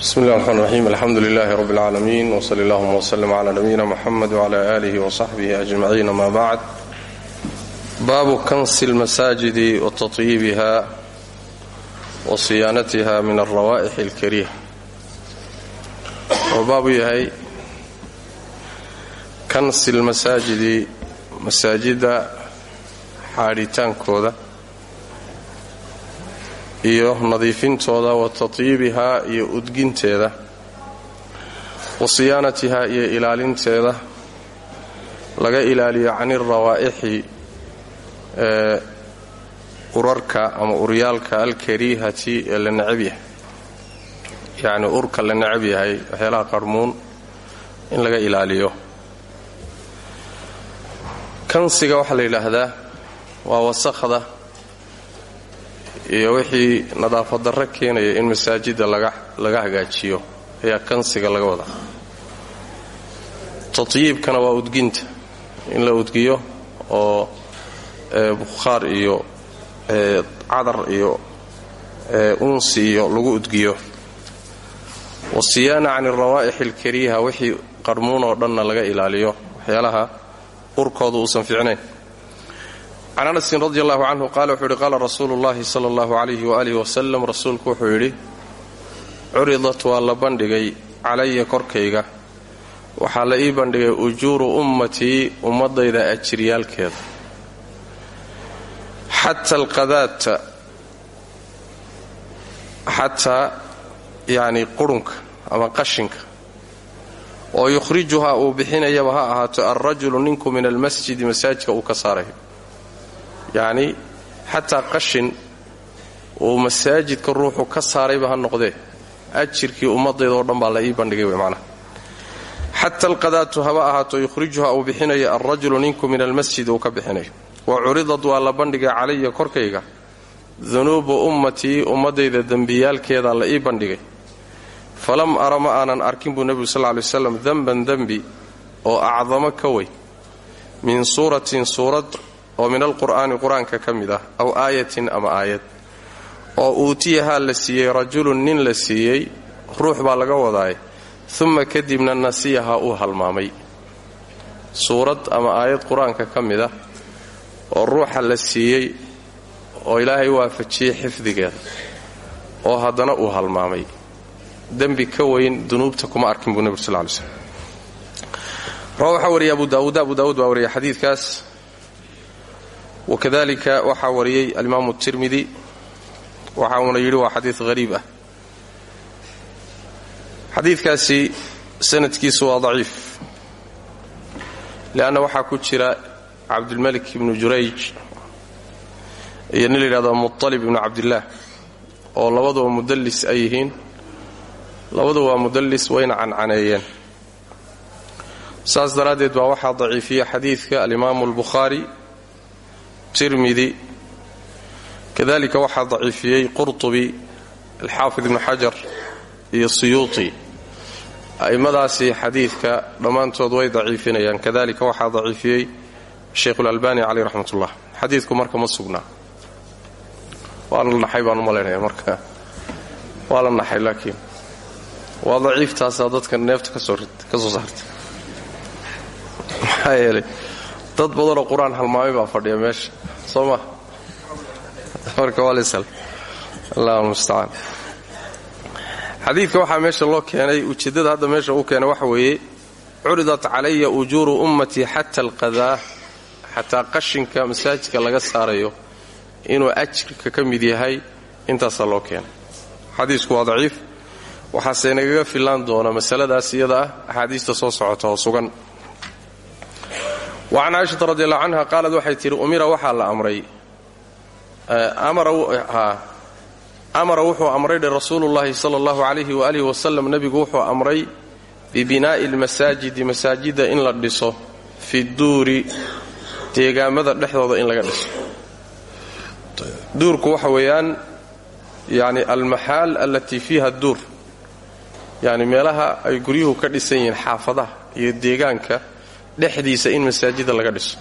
بسم الله الرحمن الرحيم الحمد لله رب العالمين وصلى اللهم وسلم على نبينا محمد وعلى آله وصحبه أجمعين ما بعد باب كنس المساجد وتطييبها وصيانتها من الروائح الكريهة وباب يهي كنس المساجد مساجد حارتان كوذا iyo nadiifintooda wa tatyiibihaa iyo udginteeda wa siyaanatihaa iyo ilaalinteeda. Laga ilaaliyo can irawaa'ixi ee urarka ama uryaalka alkariihati ee la necab yahay. Yacni urka la necab yahay waxyaalaha qarhmuun in laga ilaaliyo. Kansiga waxaa la yidhaahdaa waa wasakhda iyo wixii nadaafad darro keenaya in masaajidda laga hagaajiyo ayaa kansiga laga wadaa tatyiibkana waa udginta. In la udgiyo oo bukhaar iyo cadar iyo unsi iyo lagu udgiyo. Wasiyaana can arawaa'ix alkariiha wixii qarhmuun oo dhanna laga ilaaliyo. Waxyaalaha urkooda uusan fiicnayn can anasin radi allahu canhu qaala wuxuu yidhi qaala rasuulu llahi sala allahu calayhi waaalih wasalam rasuulku wuxuu yidhi curidat waa la bandhigay calaya korkayga. Waxaa la ii bandhigay ujuuru ummatii ummadayda ajiryaalkeeda xata alqadaata xataa yacni qurunka ama qashinka. Oo yukhrijuhaa uu bixinayaba ha ahaato alrajulu ninku min almasjidi masaajidka uu ka saarayo yacni xataa qashin uu masaajidka ruuxu ka saarayba ha noqdee. Ajirkii ummadayda oo dhan baa la ii bandhigay wey macnaha. Xata alqadaatu yukhrijuha uu bixinayo alrajulu ninku min almasjid uu ka bixinayo. Wa curidad waa la bandhigay calaya korkayga. Dunuubu ummatii ummadayda dembiyaalkeedaa la ii bandhigay. Falam ara ma aanan arkin buu nebigu sal ly waslam denban dembi oo acdamo ka wey min suuratin suurad oo min alqur'aani qur'aanka ka mid ah aw aayatin ama aayad oo uutiyahaa la siiyey rajulun nin la siiyey ruux baa laga wadaay uma kadibna nasiyahaa uu halmaamay. Suurad ama aayad qur'aanka ka mid ah oo ruuxa la siiyey oo ilaahay waafajiyey xifdigeeda oo haddana uu halmaamay. Dembi ka weyn dunuubta kuma arkin buu nebigu sal ly slm waxaa wariyay abu daawuud abu daawuud baa wariyay xadiidkaas wakadalika waxaa wariyey alimaamu tirmidi waxa uuna yidhi waa xadiid hariib ah xadiidkaasi sanadkiisu waa daciif leanna waxaa ku jira cabdilmalik ibnu jurayj iyo nin la yidhahdo muطalib ibnu cabdillaah oo labaduba mudallis ay yihiin labadu waa mudallis wayna cancaneeyeen saas daraaddeed baa waxaa daciifiya xadiidka alimaamu albukhaari tirmidi kadalika waxaa daciifiyey qurtubi alxaafid ibnu xajar iyo siyuuti a'immadaasi xadiidka dhammaantood way daciifinayaan. Kadalika waxaa daciifiyey sheikhulalbani caleyh raxmat ullah xadiidku marka ma sugnaa waa la naxay baan u malaynaya marka. Waa laakiin waa daciiftaasaa dadka neefta ka soo saarta maxaa dad badanoo qur'aan halmaamay baa fadhiya meesha. Soo ma? Marka waa lasal allah mustacaan xadiidka waxaa meesha loo keenay ujeeddada hadda meesha uu keenay waxa weeye curidat calaya ujuuru ummatii xata alqadaa xataa qashinka masaajidka laga saarayo inuu ajirka ka mid yahay. Intaasaa loo keenay. Xadiisku waa daciif. Waxaase nagaga fillaan doona masaladaas iyada ah axaadiista soo socota oo sugan wacan caaishata radi allahu canha qaalad waxay tidhi umira waxaa la amray. Amara wuxuu amray dhe rasuulullaahi sala allahu calayhi waalihi wasalam nebigu wuxuu amray bibinaa'i almasaajidi masaajidda in la dhiso fi duuri deegaamada dhexdooda in laga dhiso. Duurku waxa weeyaan yani almaxaal allatii fiiha duur. Yani meelaha ay guryuhu ka dhisan yihiin xaafadaha iyo deegaanka dhexdiisa in masaajida laga dhiso.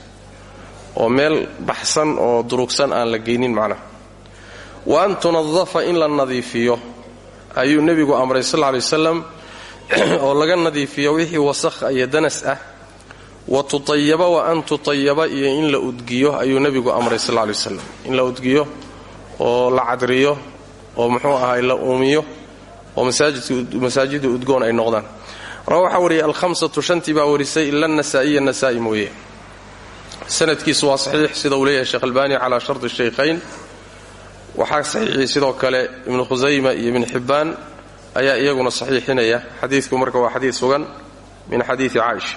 oo meel baxsan oo durugsan aan la geynin macnaha. Wa an tunadafa in la nadiifiyo. Ayuu nebigu amray sal ly wasalam oo laga nadiifiyo wixii wasakha iyo danas ah. Wa tutayaba wa an tutayaba iyo in la udgiyo ayuu nebigu amray sal ley wasalam in la udgiyo oo la cadriyo oo muxuu ahay la uumiyo oo masaajidda udgoon ay noqdaan ra waxaa wariyay alhamsatu shantii baa warisay ila nasaa'iya nasaa'i mooye. Sanadkiisu waa saxiix sida uu leeyahay sheekh albaani calaa sharti shaykhayn waxaa saxiixiyey sidoo kale ibnu khusayma iyo ibn xibbaan ayaa iyaguna saxiixinaya. Xadiidku marka waa xadiid sugan min xadiidi caaisha.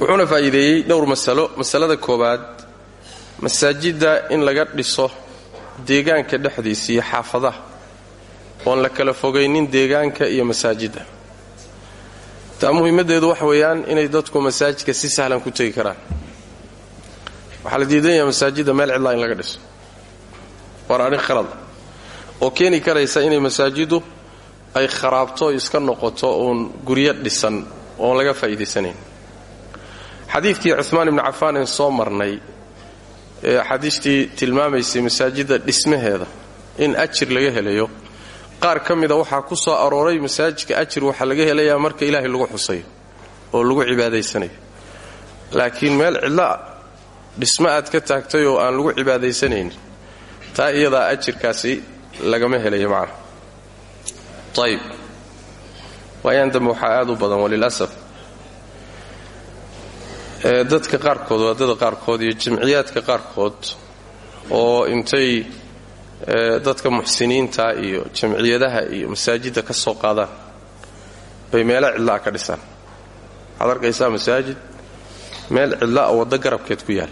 Wuxuuna faa'iideeyey dhowr masalo. Masalada koowaad masaajidda in laga dhiso deegaanka dhexdiisa iyo xaafadaha oon la kala fogaynin deegaanka iyo masaajidda taa muhiimaddeedu waxa weeyaan inay dadku masaajidka si sahlan ku tegi karaan. Waxaa la diidan yaha masaajidda meel cidlaa in laga dhiso. Waana arrin khalada oo keeni karaysa inay masaajiddu ay kharaabto iska noqoto uun guryo dhisan oon laga faa'iidaysanayn xadiidkii cumaan ibnu cafaan een soo marnay ee axaadiistii tilmaamaysay masaajidda dhismaheeda in ajir laga helayo qaar ka mida waxaa ku soo arooray masaajidka ajir waxaa laga helayaa marka ilaahay lagu xusayo oo lagu cibaadaysanayo laakiin meel cidloa dhismo aad ka taagtay oo aan lagu cibaadaysanaynin taa iyadaa ajirkaasi lagama helayo macna. Ayib waayaan dambe waxaa aad u badan walilasaf dadka qaarkood waadada qaarkood iyo jamciyaadka qaarkood oo intay dadka muxsiniinta iyo jamciyadaha iyo masaajidda ka soo qaadaan. Bay meelo cidla'a ka dhisaan. Waxaad arkaysaa masaajid? Meel cidla'a waddo garabkeed ku yaal.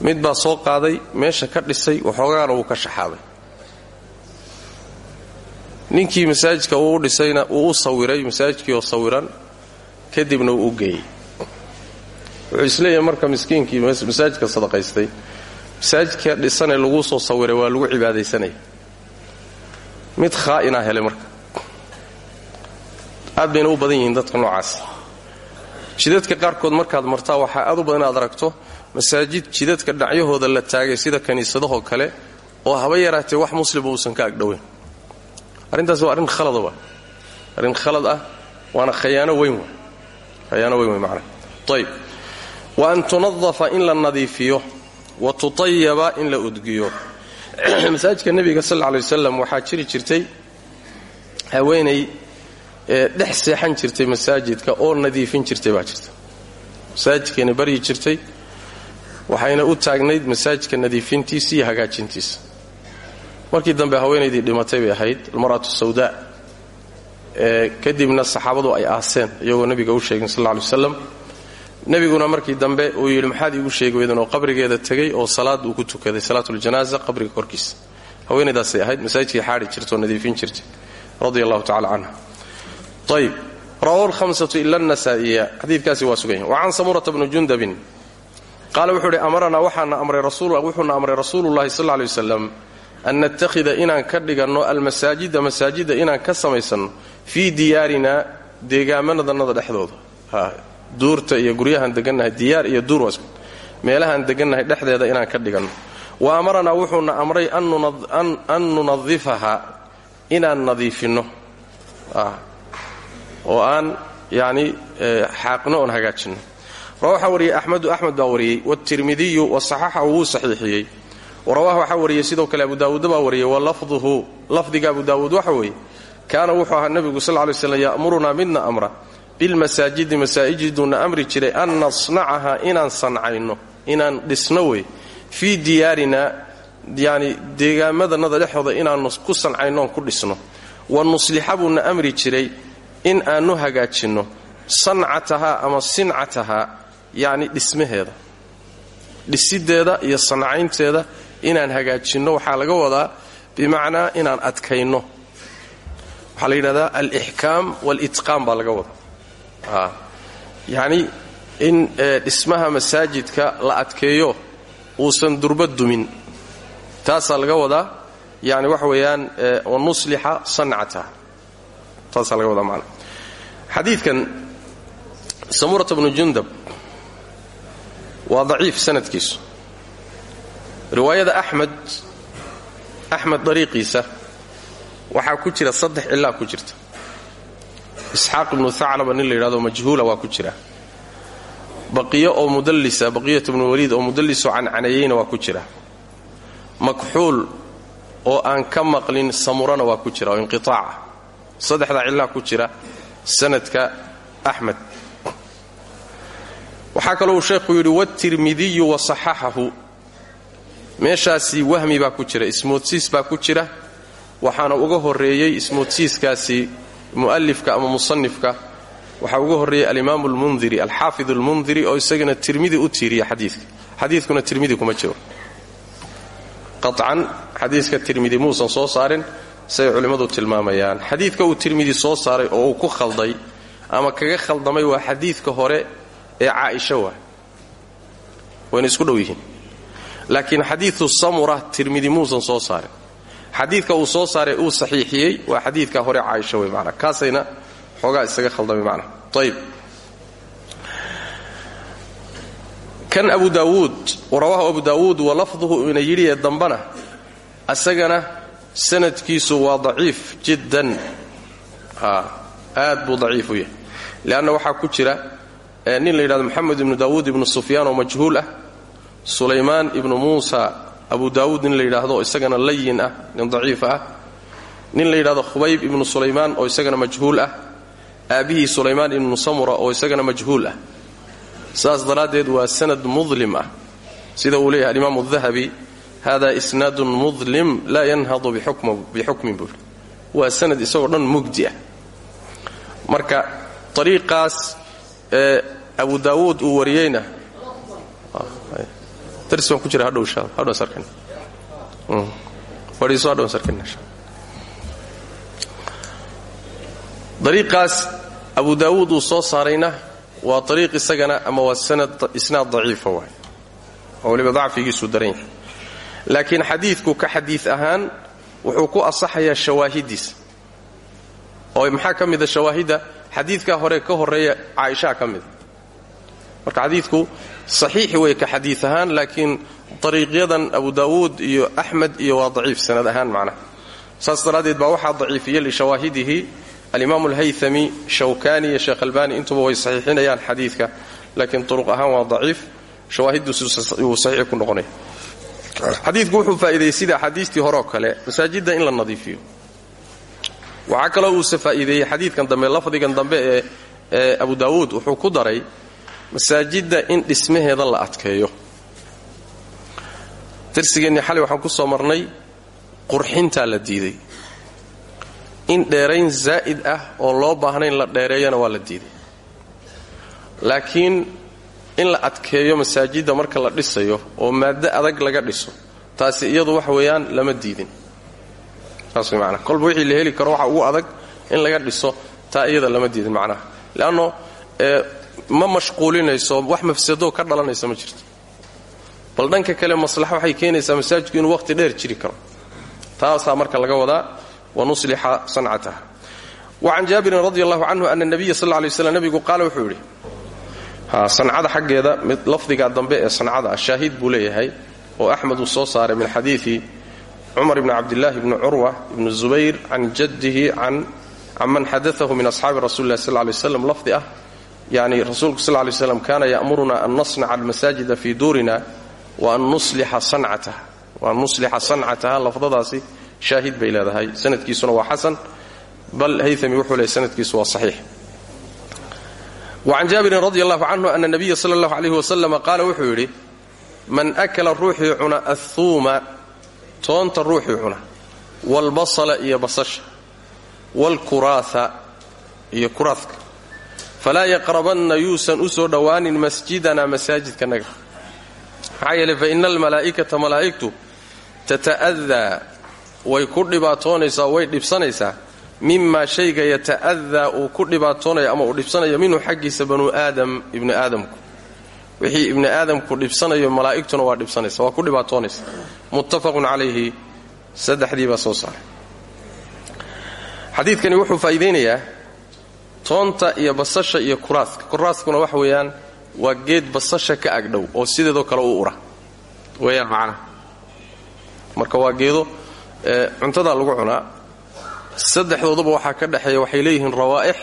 Mid baa soo qaaday meesha ka dhisay waxoogaana wuu ka shaxaaday. Ninkii masaajidka uu u dhisayna wuu u sawiray masaajidkii oo sawiran kadibna wuu u geeyey. Wuxuu is leeyahay marka miskiinkii masaajidka sadaqaystay masaajidka dhisanee laguu soo sawiray waa lagu cibaadaysanaya mid khaa'inaa helay marka. Aad bayna u badan yihiin dadka noocaas. Jidadka qaarkood markaad martaa waxaa aad u badan inaad aragto masaajid jidadka dhacyahooda la taagay sida kiniisadahoo kale oo haba yaraatee wax muslima uusan ka agdhowayn arrintaas waa arrin khalada waa. Arrin khalad ah waana khayaano weyn wa khayaano weyn wey macnaha ayib wa an tunadafa in la nadiifiyo wa tutayaba in la udgiyo. Masaajidka nebiga sal lla lay wasalam waxaa jiri jirtay haweenay ee dhex seexan jirtay masaajidka oo nadiifin jirtay baa jirta. Masaajidkayna baryi jirtay waxayna u taagnayd masaajidka nadiifintiisa iyo hagaajintiisa. Markii dambe haweenaydii dhimatay bay ahayd almar'atu ee kadibna saxaabadu ay aaseen iyagoo nebiga u sheegin sal lla lay wasalam nebiguna markii dambe uu yidhi maxaad iigu sheegi weydeen oo qabrigeeda tegey oo salaad uu ku tukaday salaatuljanaasa qabriga korkiisa. Haweenaydaasay ahayd masaajidkii xaari jirta nadiifin jirtay radia allahu tacala canha ayb rawahu lhamsatu ila nasaa'iya xadiidkaasi waa sugan yahay. Wacan samurata bni jundabin qaala wuxuu idhi amaranaa waxaana amray wuxuuna amray rasuulullahi sal lay wasalam an nattakhida inaan ka dhiganno almasaajida masaajida inaan ka samaysanno fii diyaarina deegaamanadannada dhexdooda duurta iyo guryahaan degannahay diyaar iyo duur waa meelahaan degannahay dhexdeeda inaan ka dhiganno. Wa amaranaa wuxuuna amray an nunadifaha inaan nadiifinno. Oo aan yani xaaqno oon hagaajinno. Rawa waxaa wariyey axmedu axmed baa wariyey wاtirmidiyu wasaxaxahu wuu saxiixiyey. Warawah waxaa wariyey sidoo kale abu daawuudda baa wariyey wa lafduhu lafdiga abu daawuud waxa weeye kaana wuxuu ahaa nebigu sal lay slam ya'murunaa midna amra bilmasaajidi masaajiduna amri jiray an nasnacaha inaan sancayno inaan dhisno wey fii diyaarina yani deegaamadannada dhexooda inaannu ku sancayno oon ku dhisno. Wa nuslixa buuna amri jiray in aannu hagaajinno sancatahaa ama sincatahaa yacni dhismaheeda. Dhisideeda iyo sancaynteeda inaan hagaajinno waxaa laga wadaa bimacnaa inaan adkayno. Waxaa la yidhahdaa alixkaam walitqaan baa laga wadaa yacni in dhismaha masaajidka la adkeeyo uusan durba dumin taasaa laga wadaa yani waxa weeyaan wanuslixa sancata taasaa laga wadaa macana xadiidkan samurata bnu jundab waa daciif sanadkiisu. Riwaayada axmed axmed dariiqiisa waxaa ku jira saddex cilaa ku jirta isxaaq ibnu thaclaba nin la yidhahdo majhuula waa ku jira. Baqiyo oo mudallisa baqiyat bnu waliid oo mudallisoo cancanayeyna waa ku jira. Makxuul oo aan ka maqlin samurana waa ku jira oo inqiaaca saddexdaa cilaa ku jira sanadka axmed. Waxaa kaloo uu sheekhu yidhi watirmidiyu wasaxaxahu meeshaasi wahmi baa ku jira ismoodsiis baa ku jira. Waxaana uga horreeyey ismoodsiiskaasi mu'alifka ama musanifka waxaa uga horreeyey alimaamu almundiri alxaafid almundiri oo isagana tirmidi u tiiriya xadiidka xadiidkuna tirmidi kuma jiro. Qacan xadiiska tirmidi muusan soo saarin say culimmadu tilmaamayaan. Xadiidka uu tirmidi soo saaray oo uu ku khalday ama kaga khaldamay waa xadiidka hore ee caaisha waa. Wayna isku dhow yihiin. Laakiin xadiidu samura tirmidi muusan soo saarin xadiidka uu soo saaray uu saxiixiyey waa xadiidka hore caaisha wey manaa kaasayna xoogaa isaga khaldamay macnaha ayib kan abu daawuud rawaahu abu daawuud wa lafduhu ina yidhi ee dambana asagana sanadkiisu waa daciif jiddan. Aad buu daciif yahay. Leanna waxaa ku jira nin la yidhahdo moxamed ibnu daawuud ibnu sufyaan oo majhuul ah sulaymaan ibnu muusa abu daawuud nin la yidhaahdo isagana layin ah nin daciif ah. Nin la yidhahdo khubayb ibnu sulaymaan oo isagana majhuul ah. Aabbihii sulaymaan ibnu samura oo isagana majhuul ah. Saas daraaddeed waa sanad mudlim ah. Sida uu leeyahay alimaamu dahabi hada isnaadun mudlim laa yanhadu bixukmin buuri waa sanad isagoo dhan mugdi ah. Marka ariiqaas ee abu daawuud uu wariyeyna daris baan ku jira hadhow insha hadhow sarkan fadhiiso hadhow sarkan insha dariiqaas abu daawuud uu soo saarayna waa ariiq isagana ama waa isnaad daciifa waay. Oo waliba dacfigiisuu daran yahay laakiin xadiidku ka xadiid ahaan wuxuu ku asaxayaa shawaahidiisa oo maxaa ka mida shawaahidda? Hore ka horreeya caaishaa ka mida marka xadiidku saxiixi wey ka xadiid ahaan laakiin ariiqyadan abu daawuud iyo axmed iyo waa daciif sanad ahaan macnaha saas daraaddeed baa waxaa daciifiya lishawaahidihi alimaam alhayami shawkani iyo sheekh albani intuba way saxiixinayaan xadiidka laakiin turuq ahaan waa daciif. Shawaahiduuu saxiix ku noqonaya xadiidku wuxuu faa'iideeyey sida axaadiistii kale masaajidda in la nadiifiyo. Waxaa kaloo uuse faa'iideeyey xadiidkan dambe lafdigan dambe ee abu daawuud wuxuu ku daray masaajidda in dhismaheeda la adkeeyo. Darsigeennii xalay waxaan ku soo marnay qurxintaa la diiday. In dheerayn zaa'id ah oo loo baahnayn la dheereeyana waa la diiday. Laakiin in la adkeeyo masaajidda marka la dhisayo oo maaddo adag laga dhiso taasi iyadu waxa weeyaan lama diidin. Saas way macnaha kolba wixii la heli karo waxa ugu adag in laga dhiso taa iyada lama diidin macnaha le'anno ma mashquulinayso wax mafsadoo ka dhalanaysa ma jirto. Bal dhanka kale maslaxa waxay keenaysaa masaajidku inuu waqhti dheer jiri karo. Taasaa marka laga wadaa wanuslixa sancataha wacan jaabirin radi allahu canhu ana nabiya sal lay slam nebigu qaala wuxuu yidhi sancada xaggeeda mid lafdigaa dambe ee sancada ah buu leeyahay oo axmed soo saaray min xadiidi cumar bni cabdillaahi bni curwa ibni zubayr can jaddihi can man xadaahu min asxaabi rasuli lah sal lay waslam yani rasuulku sal lay slam kaana ya'muruna an nasnaca almasaajida fii duurina sancataha waan nuslixa sancataha lafdadaasi shaahid bay leedahay. Sanadkiisuna waa xasan bal hayami wuxuu leeyay sanadkiisu waa saxiix. Wacan jaabirin radi allahu canhu ana nabiya sala allahu alayh wasalam qaala wuxuu yidhi man akala ruuxii cuna athuuma toonta ruuxii cuna waalbasala iyo basasha waalkuraatha iyo kuraadka falaa yaqrabanna yuusan u soo dhowaanin masjidana masaajidkanaga maxaa yeeley fa ina almalaa'ikata malaa'igtu tata'adaa way ku dhibaatoonaysaa way dhibsanaysaa mimaa shayga yata'adaa uu ku dhibaatoonayo ama uu dhibsanayo minhu xaggiisa banu aadam ibni aadamku wixii ibni aadamku dhibsanayo malaa'igtuna waa dhibsanaysa waa ku dhibaatoonaysa muttafaqun calayhi saddexdii baa soo saaray xadiidkani wuxuu faa'iidaynayaa toonta iyo basasha iyo kuraaska kuraaskuna waxa weeyaan waa geed basasha ka agdhow oo sideedoo kale u ura. Weeyaan macnaha marka waa geedo cuntadaa lagu cunaa saddexdooduba waxaa ka dhexeeya waxay leeyihiin rawaa'ix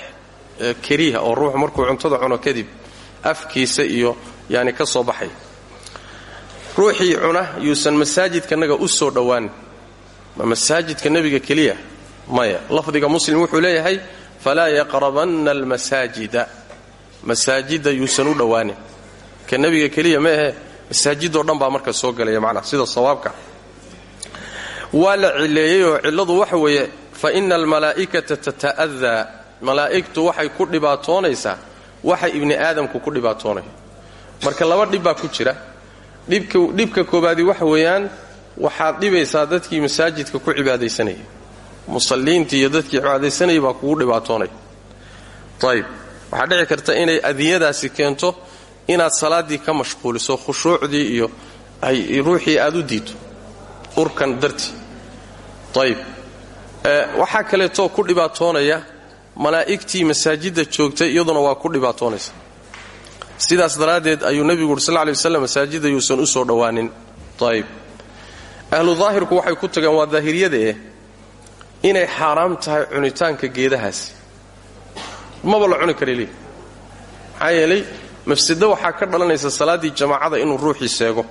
kariiha oo ruuxu markuu cuntada cuno kadib afkiisa iyo yani ka soo baxay. Ruuxii cuna yuusan masaajidkanaga u soo dhowaanin ma masaajidka nebiga keliya? Maya. Lafdiga muslim wuxuu leeyahay falaa yaqrabanna almasaajida masaajidda yuusan u dhowaanin ka nebiga keliya ma ahe masaajidoo dhan baa marka soo gelaya macnaha sida sawaabka waa la cileeyey oo cilladu waxa weeye fa ina almalaa'ikata tata'adaa malaa'igtu waxay ku dhibaatoonaysaa waxa ibni aadamku ku dhibaatoonaya marka laba dhib baa ku jira dhibka koobaadi waxa weeyaan waxaad dhibaysaa dadkii masaajidka ku cibaadaysanayay musalliintii iyo dadkii cibaadaysanayay baa kugu dhibaatoonaya ayib waxaa dhici karta inay adiyadaasi keento inaad salaaddii ka mashquuliso khushuucdii iyo ruuxii aad u diidto. Urkan dartii ayib waxaa kaleetoo ku dhibaatoonaya malaa'igtii masaajidda joogtay iyaduna waa ku dhibaatoonaysa. Sidaas daraaddeed ayuu nebigu uri sal lay waslam yuusan u soo dhowaanin ayib ahlu daahirku waxay ku tageen waa daahiriyada eh inay xaaraam tahay cunitaanka geedahaasi. Maba la cuni karay leey maxaa yeelay waxaa ka dhalanaysa salaaddii jamaacada inuu ruuxii seego.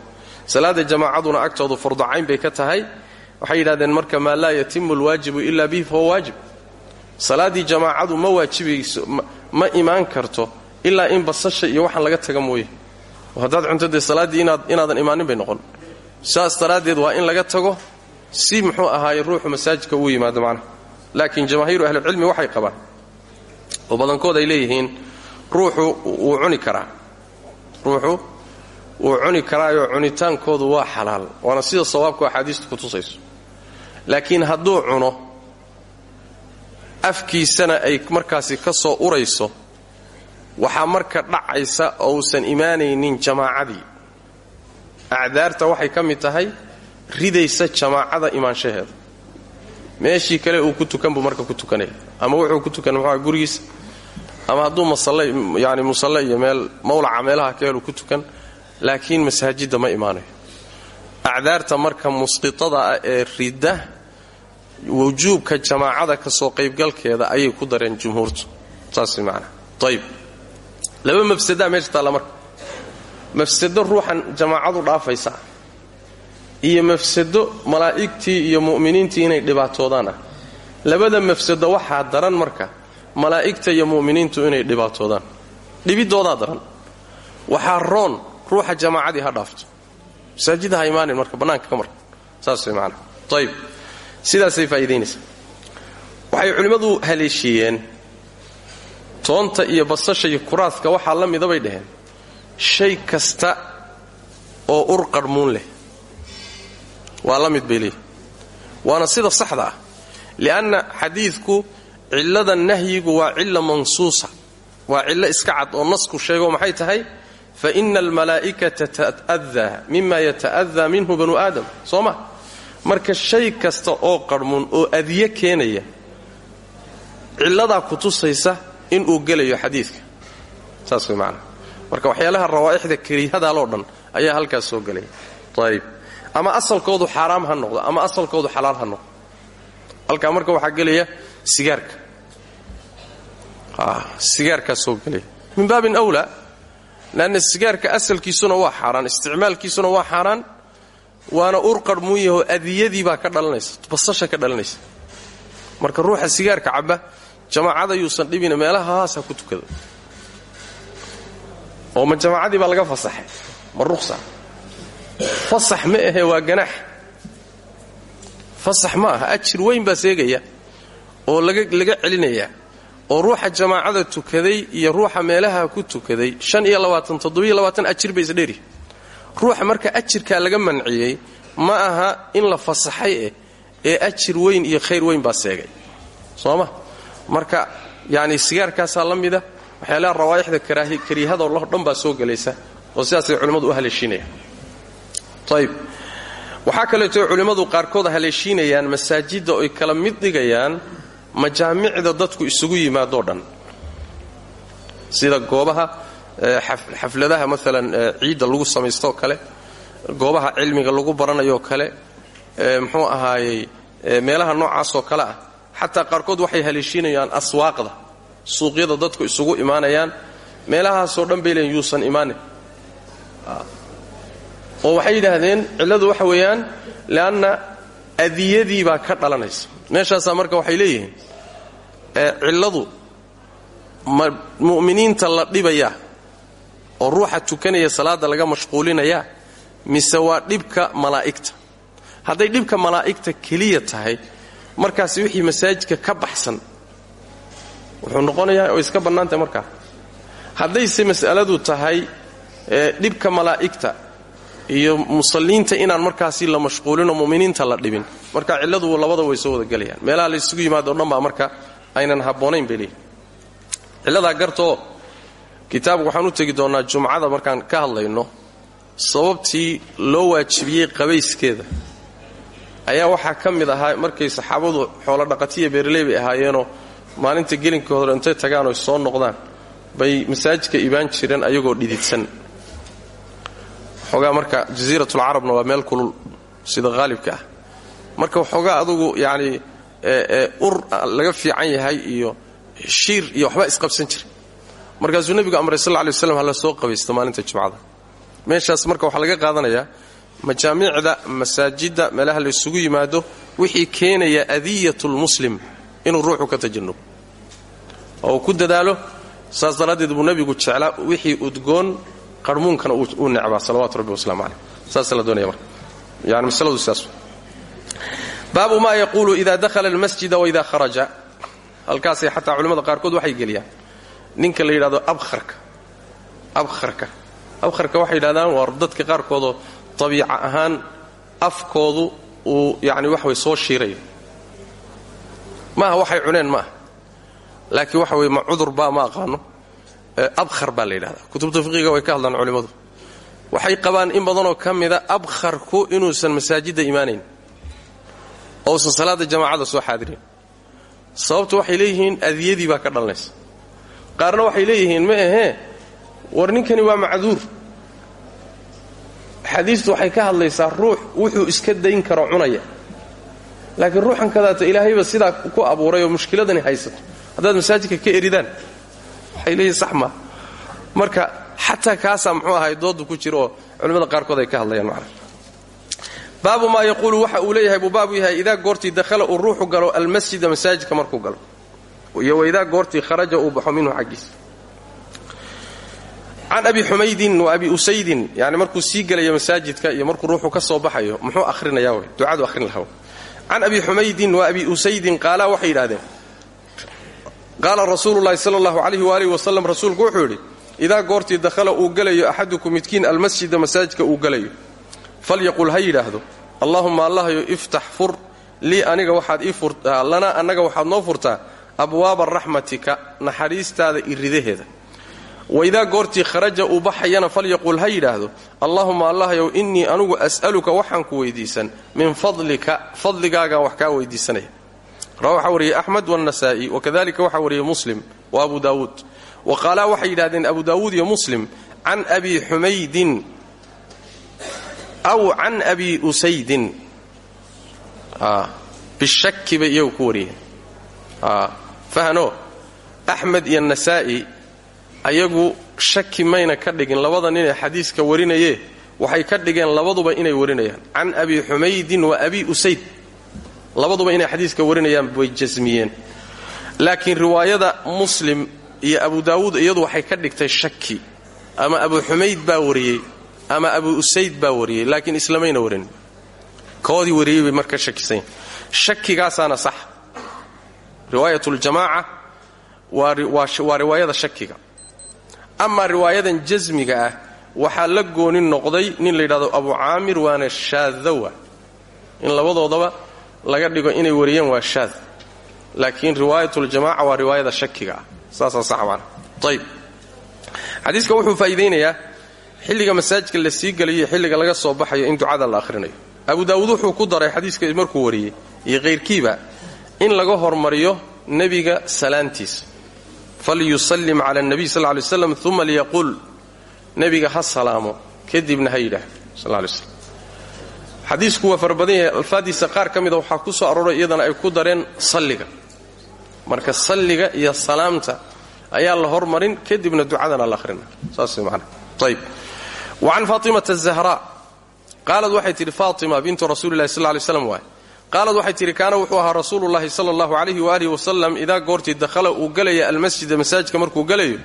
Salaadda jamaacaduna agtoodu farducayn bay ka tahay. Waxay yidhahdeen marka maa laa yatimu alwaajibu ila bihi fahuwa waajib. Salaaddii jamaacadu ma waajibayso ma imaan karto ilaa in basasha iyo waxaan laga taga mooye. Haddaad cunto dee salaaddii inaadan imaanin bay noqon. Saas daraaddeed waa in laga tago si muxuu ahaaye ruuxu masaajidka uu yimaado macnaha laakiin jamaahiiru ahlilcilmi waxay qabaan. Oo badankood ay leeyihiin ruuxu wuu cuni karaa. Ruuxu wuu cuni karaayoo cunitaankoodu waa xalaal waana sida sawaabku axaadiistu ku tusayso. Laakiin hadduu cuno afkiisana ay markaasi ka soo urayso waxaa marka dhacaysa ousan imaanaynin jamaacadii. Acdaarta waxay ka mid tahay ridaysa jamaacada imaanshaheeda meeshii kale uu ku tukan buu marka ku tukanaya ama wuxuu ku tukan muxua gurigiisa ama hadduu yani musalle iyo meel mawlaca meelaha ka helu ku tukan laakiin masaajidda ma imaanayo. Acdaarta marka musqitada ah ee ridda wujuubka jamaacada ka soo qaybgalkeeda ayay ku dareen jumhuurtu. Saas manaa ayib laba mafsadaa meesha taalla marka. Mafsado ruuxan jamaacadu dhaafaysa iyo mafsado malaa'igtii iyo mu'miniintii inay dhibaatoodaan ah. Labada mafsado waxaa daran marka malaa'igta iyo mu'miniintu inay dhibaatoodaan. Dhibidoodaa daran. Waxaa roon ruuxa jamaacadii ha dhaafto. Masaajida ha imaanin marka bannaanka ka mar saas way maanaa ayib sidaasay faa'iidaynaysaa waxay culimmadu haleeshiiyeen toonta iyo basasha iyo kuraaska waxaa la mida bay dhaheen. Shay kasta oo ur qarhmuun leh waa la mid bay waana sida saxda ah li'anna xadiidku cillada nahyigu waa cilla mansuusa waa cillo iska cad oo nasku sheego maxay tahay? Fa ina almalaa'ikata tata'adaa mima yata'adaa minhu banu aadam. Soo ma? Marka shay kasta oo qarhmuun oo adyo keenaya cilladaa ku tusaysa inuu gelayo xadiidka. Saas way macanaa marka waxyaalaha rawaa'ixda kariihadaaloo dhan ayaa halkaas soo gelaya. Ayib ama asalkoodu xaaraam ha noqdo ama asalkoodu xalaal ha noqdo. Halkaa marka waxaa gelaya sigaarka. Sigaarkaa soo gelaya. Min baabin wlaa leanna sigaarka asalkiisuna waa xaaraan isticmaalkiisuna waa xaaraan waana ur qarhmuun yahoo adiyadii baa ka dhalanaysa basasha ka dhalanaysa. Marka ruuxa sigaarka cabba jamaacada yuusan dhibina meelahaas ha ku tukado oo ma jamaacadii baa laga fasaxay? Ma ruqsa fasax ma ahe waa ganaax. Fasax ma aha ajir weyn baa seegaya oo laga celinaya oo ruuxa jamaacada tukaday iyo ruuxa meelaha ku tukaday. Ajir bay isdheeri. Ruuxa marka ajirkaa laga manciyey ma aha in la fasaxay eh ee ajir weyn iyo khayr weyn baa seegay. Sooma marka yani sigaarkaasaa la mida waxyaalaha rawaa'ixda kariihadoo dhan baa soo gelaysa oo sidaasay culimmadu u haleeshiinayaan ayb waxaa kaleeto culimmadu qaarkood haleeshiinayaan masaajidda oy kala mid dhigayaan majaamicda dadku isugu yimaadoo dhan. Sida goobaha xafladaha maalan ciidda lagu samaystooo kale goobaha cilmiga lagu baranayoo kale muxuu ahaayey meelaha noocaasoo kale ah. Xataa qaarkood waxay haleeshiinayaan aswaaqda suuqyada dadku isugu imaanayaan. Meelahaasoo dhan bay leeyiin yuusan imaanin oo waxay yidhaahdeen cilladu waxa weeyaan leanna adiyadii baa ka dhalanaysa. Meeshaasaa marka waxay leeyihiin cilladu mu'miniinta la dhibayaa oo ruuxa tukanaya salaadda laga mashquulinayaa mise waa dhibka malaa'igta. Hadday dhibka malaa'igta keliya tahay markaasi wixii masaajidka ka baxsan wuxuu noqonayaa oo iska bannaantahay markaa. Haddayse mas'aladu tahay dhibka malaa'igta iyo musalliinta inaan markaasi la mashquulinoo mu'miniinta la dhibin. Marka cilladu labada way soo wada gelayaan. Meelaha la isugu yimaado o dhan marka aynan habboonayn bay leeyihiin cilladaa gartoo waxaan u tegi doonnaa jumcada markaan ka hadlayno sababtii loo waajibiyey qabayskeeda. Ayaa waxaa ka mid ahaa markay saxaabadu xoolo dhaqatiya beeraley bay ahaayeenoo maalinta gelinka hore intay tagaan oy soo noqdaan bay masaajidka ibaan jireen ayagoo dhididsan waxoogaa marka jasiiratulcarabna waa meel kulul sida haalibka ah. Marka waxoogaa adugu yacni ur laga fiican yahay iyo shiir iyo waxbaa isqabsan jira markaasuu nebigu amray sal ly waslam hala soo qabaysto maalinta jumcada meeshaas marka waxaa laga qaadanayaa majaamicda masaajidda meelaha la isugu yimaado wixii keenaya adiyatulmuslim inuu ruuxu ka tajanubo oo uu ku dadaalo saas daraaddeed buu nebigu jeclaa wixii udgoon qarmuunkana uu necbaa salawaatu rabbi waslamu caleyh saasa la doonaya marka. Sidaas. Baabu maa yaquulu ida dakhala almasjida waida kharaja. Halkaasay xataa culimmada qaarkood waxay geliyaan. Ninka la yidhahdo abkharka. Abkharka. Abkharka waxay yidhahdaan waa dadka qaarkoodoo tabiica ahaan afkoodu uu yani wax way soo shiirayo. Maaha waxay cuneen maaha. Laakiin waxa weye ma cudur baa ma aqaano abkhar baa la yidhahdaa. Kutubta fiqiga way ka hadlaan culimmadu waxay qabaan in badanoo ka mida abkharku inuusan masaajidda imaanayn ousan salaadda jamaacada soo xaadirin. Sababtu waxay leeyihiin adiyadii baa ka dhalanaysa qaarna waxay leeyihiin ma ahee war ninkani waa macduur. Xadiistu waxay ka hadlaysaa ruux wuxuu iska dayn karo cunaya. Laakiin ruuxan kadaata ilaahayba sidaa ku abuuray oo mushkiladani haysato. Haddaad masaajidka ka eridaan waxay leeyihiin sax maa marka xataa kaasaa muxuu ahay doodu ku jira oo culimmada qaarkood ay ka hadlayaan macna. Baabu maa yaquulu waxa uu leeyahay buu baabu yahay idaa goortii dakhala uu ruuxu galo almasjida masaajidka markuu galo. Iyo waidaa goortii kharaja uu baxo minhu xaggiisa. Can abi xumaydin wa abi usaydin yani markuu sii gelayo masaajidka iyo markuu ruuxu ka soo baxayo muxuu ahrinayaa wey ducadu ahrin lahaa can abi xumaydin wa abi usaydin qaalaa waxay yidhahdeen qaala rasuulu llahi sala allahu calayhi waalihi wasalam rasuulku wuxuu yidhi idaa goortii dakhala uu gelayo axadukum midkiin almasjida masaajidka uu gelayo falyaqul ha yidhaahdo allaahumma allahyo iftax fur lii aniga waxaad ii furtaa lana annaga waxaad noo furtaa abwaaba raxmatika naxariistaada iridaheeda waidaa goortii kharaja uu baxayana falyaqul ha yidhaahdo allaahumma allahyow innii anugu as'aluka waxaan ku weydiisan min fadlika fadligaagaan wax kaa weydiisanaya waxaa wariyey axmed wannasaa'i wakadalika waxaa wariyey muslim wa abu daawuud wa qaalaa waxay yidhahdeen abu daawuud iyo muslim can abi xumaydin aw can abi usaydin. Bishaki bay iyagu ku wariyeen. Fahno axmed iyo nasaa'i ayagu shaki mayna ka dhigin labada nin ee xadiiska warinaye waxay ka dhigeen labaduba inay warinayaan. Can abi xumaydin wa abi usayd labaduba inay xadiiska warinayaan bay jasmiyeen. Laakiin riwaayada muslim iyo abu daawuud iyadu waxay ka dhigtay shaki. Ama abu xumayd baa wariyey ama abu usayd baa laakiin islamayna warin. Koodii wariyey bay marka shakisan shakigaasaana sax. Riwaayat ljamaaca waa riwaayada shakiga. Amaa riwaayadan jasmiga ah waxaa la gooni noqday nin la yidhahdo abu caamir waana shaadawa in labadoodaba laga dhigo inay wariyeen waa shaad. Laakiin riwaayatuljamaca waa riwaayada shakiga. Ah saasaa sax macna ayb wuxuu faa'iidaynayaa xilliga masaajidka la sii gelayo xilliga laga soo baxayo in ducada la akhrinayo. Abu daawuud wuxuu ku daray xadiiska markuu wariyey iyo kayrkiiba in laga hormariyo nebiga salaantiisa falyusallim cala nabiy sal lay slam uma liyaquul nebiga ha salaamo. Kadibna ha yidhaah sal lay xadiisku waa fara badan yahay. Alfaadiisa qaar ka mida waxaa ku soo arooray iyadana ay ku dareen salliga. Marka salliga iyo salaamta ayaa la hormarin kadibna ducadana la ahrina saas man ayb wacan faatimata azahra qaalad waxay tidhi faatima bintu rasuulilahi sal lay slam waay. Qaalad waxay tidhi kaana wuxuu ahaa rasuulullahi sala allahu alayhi waalihi wasalam idaa goortii dakhala uu gelaya almasjida masaajidka markuu gelayo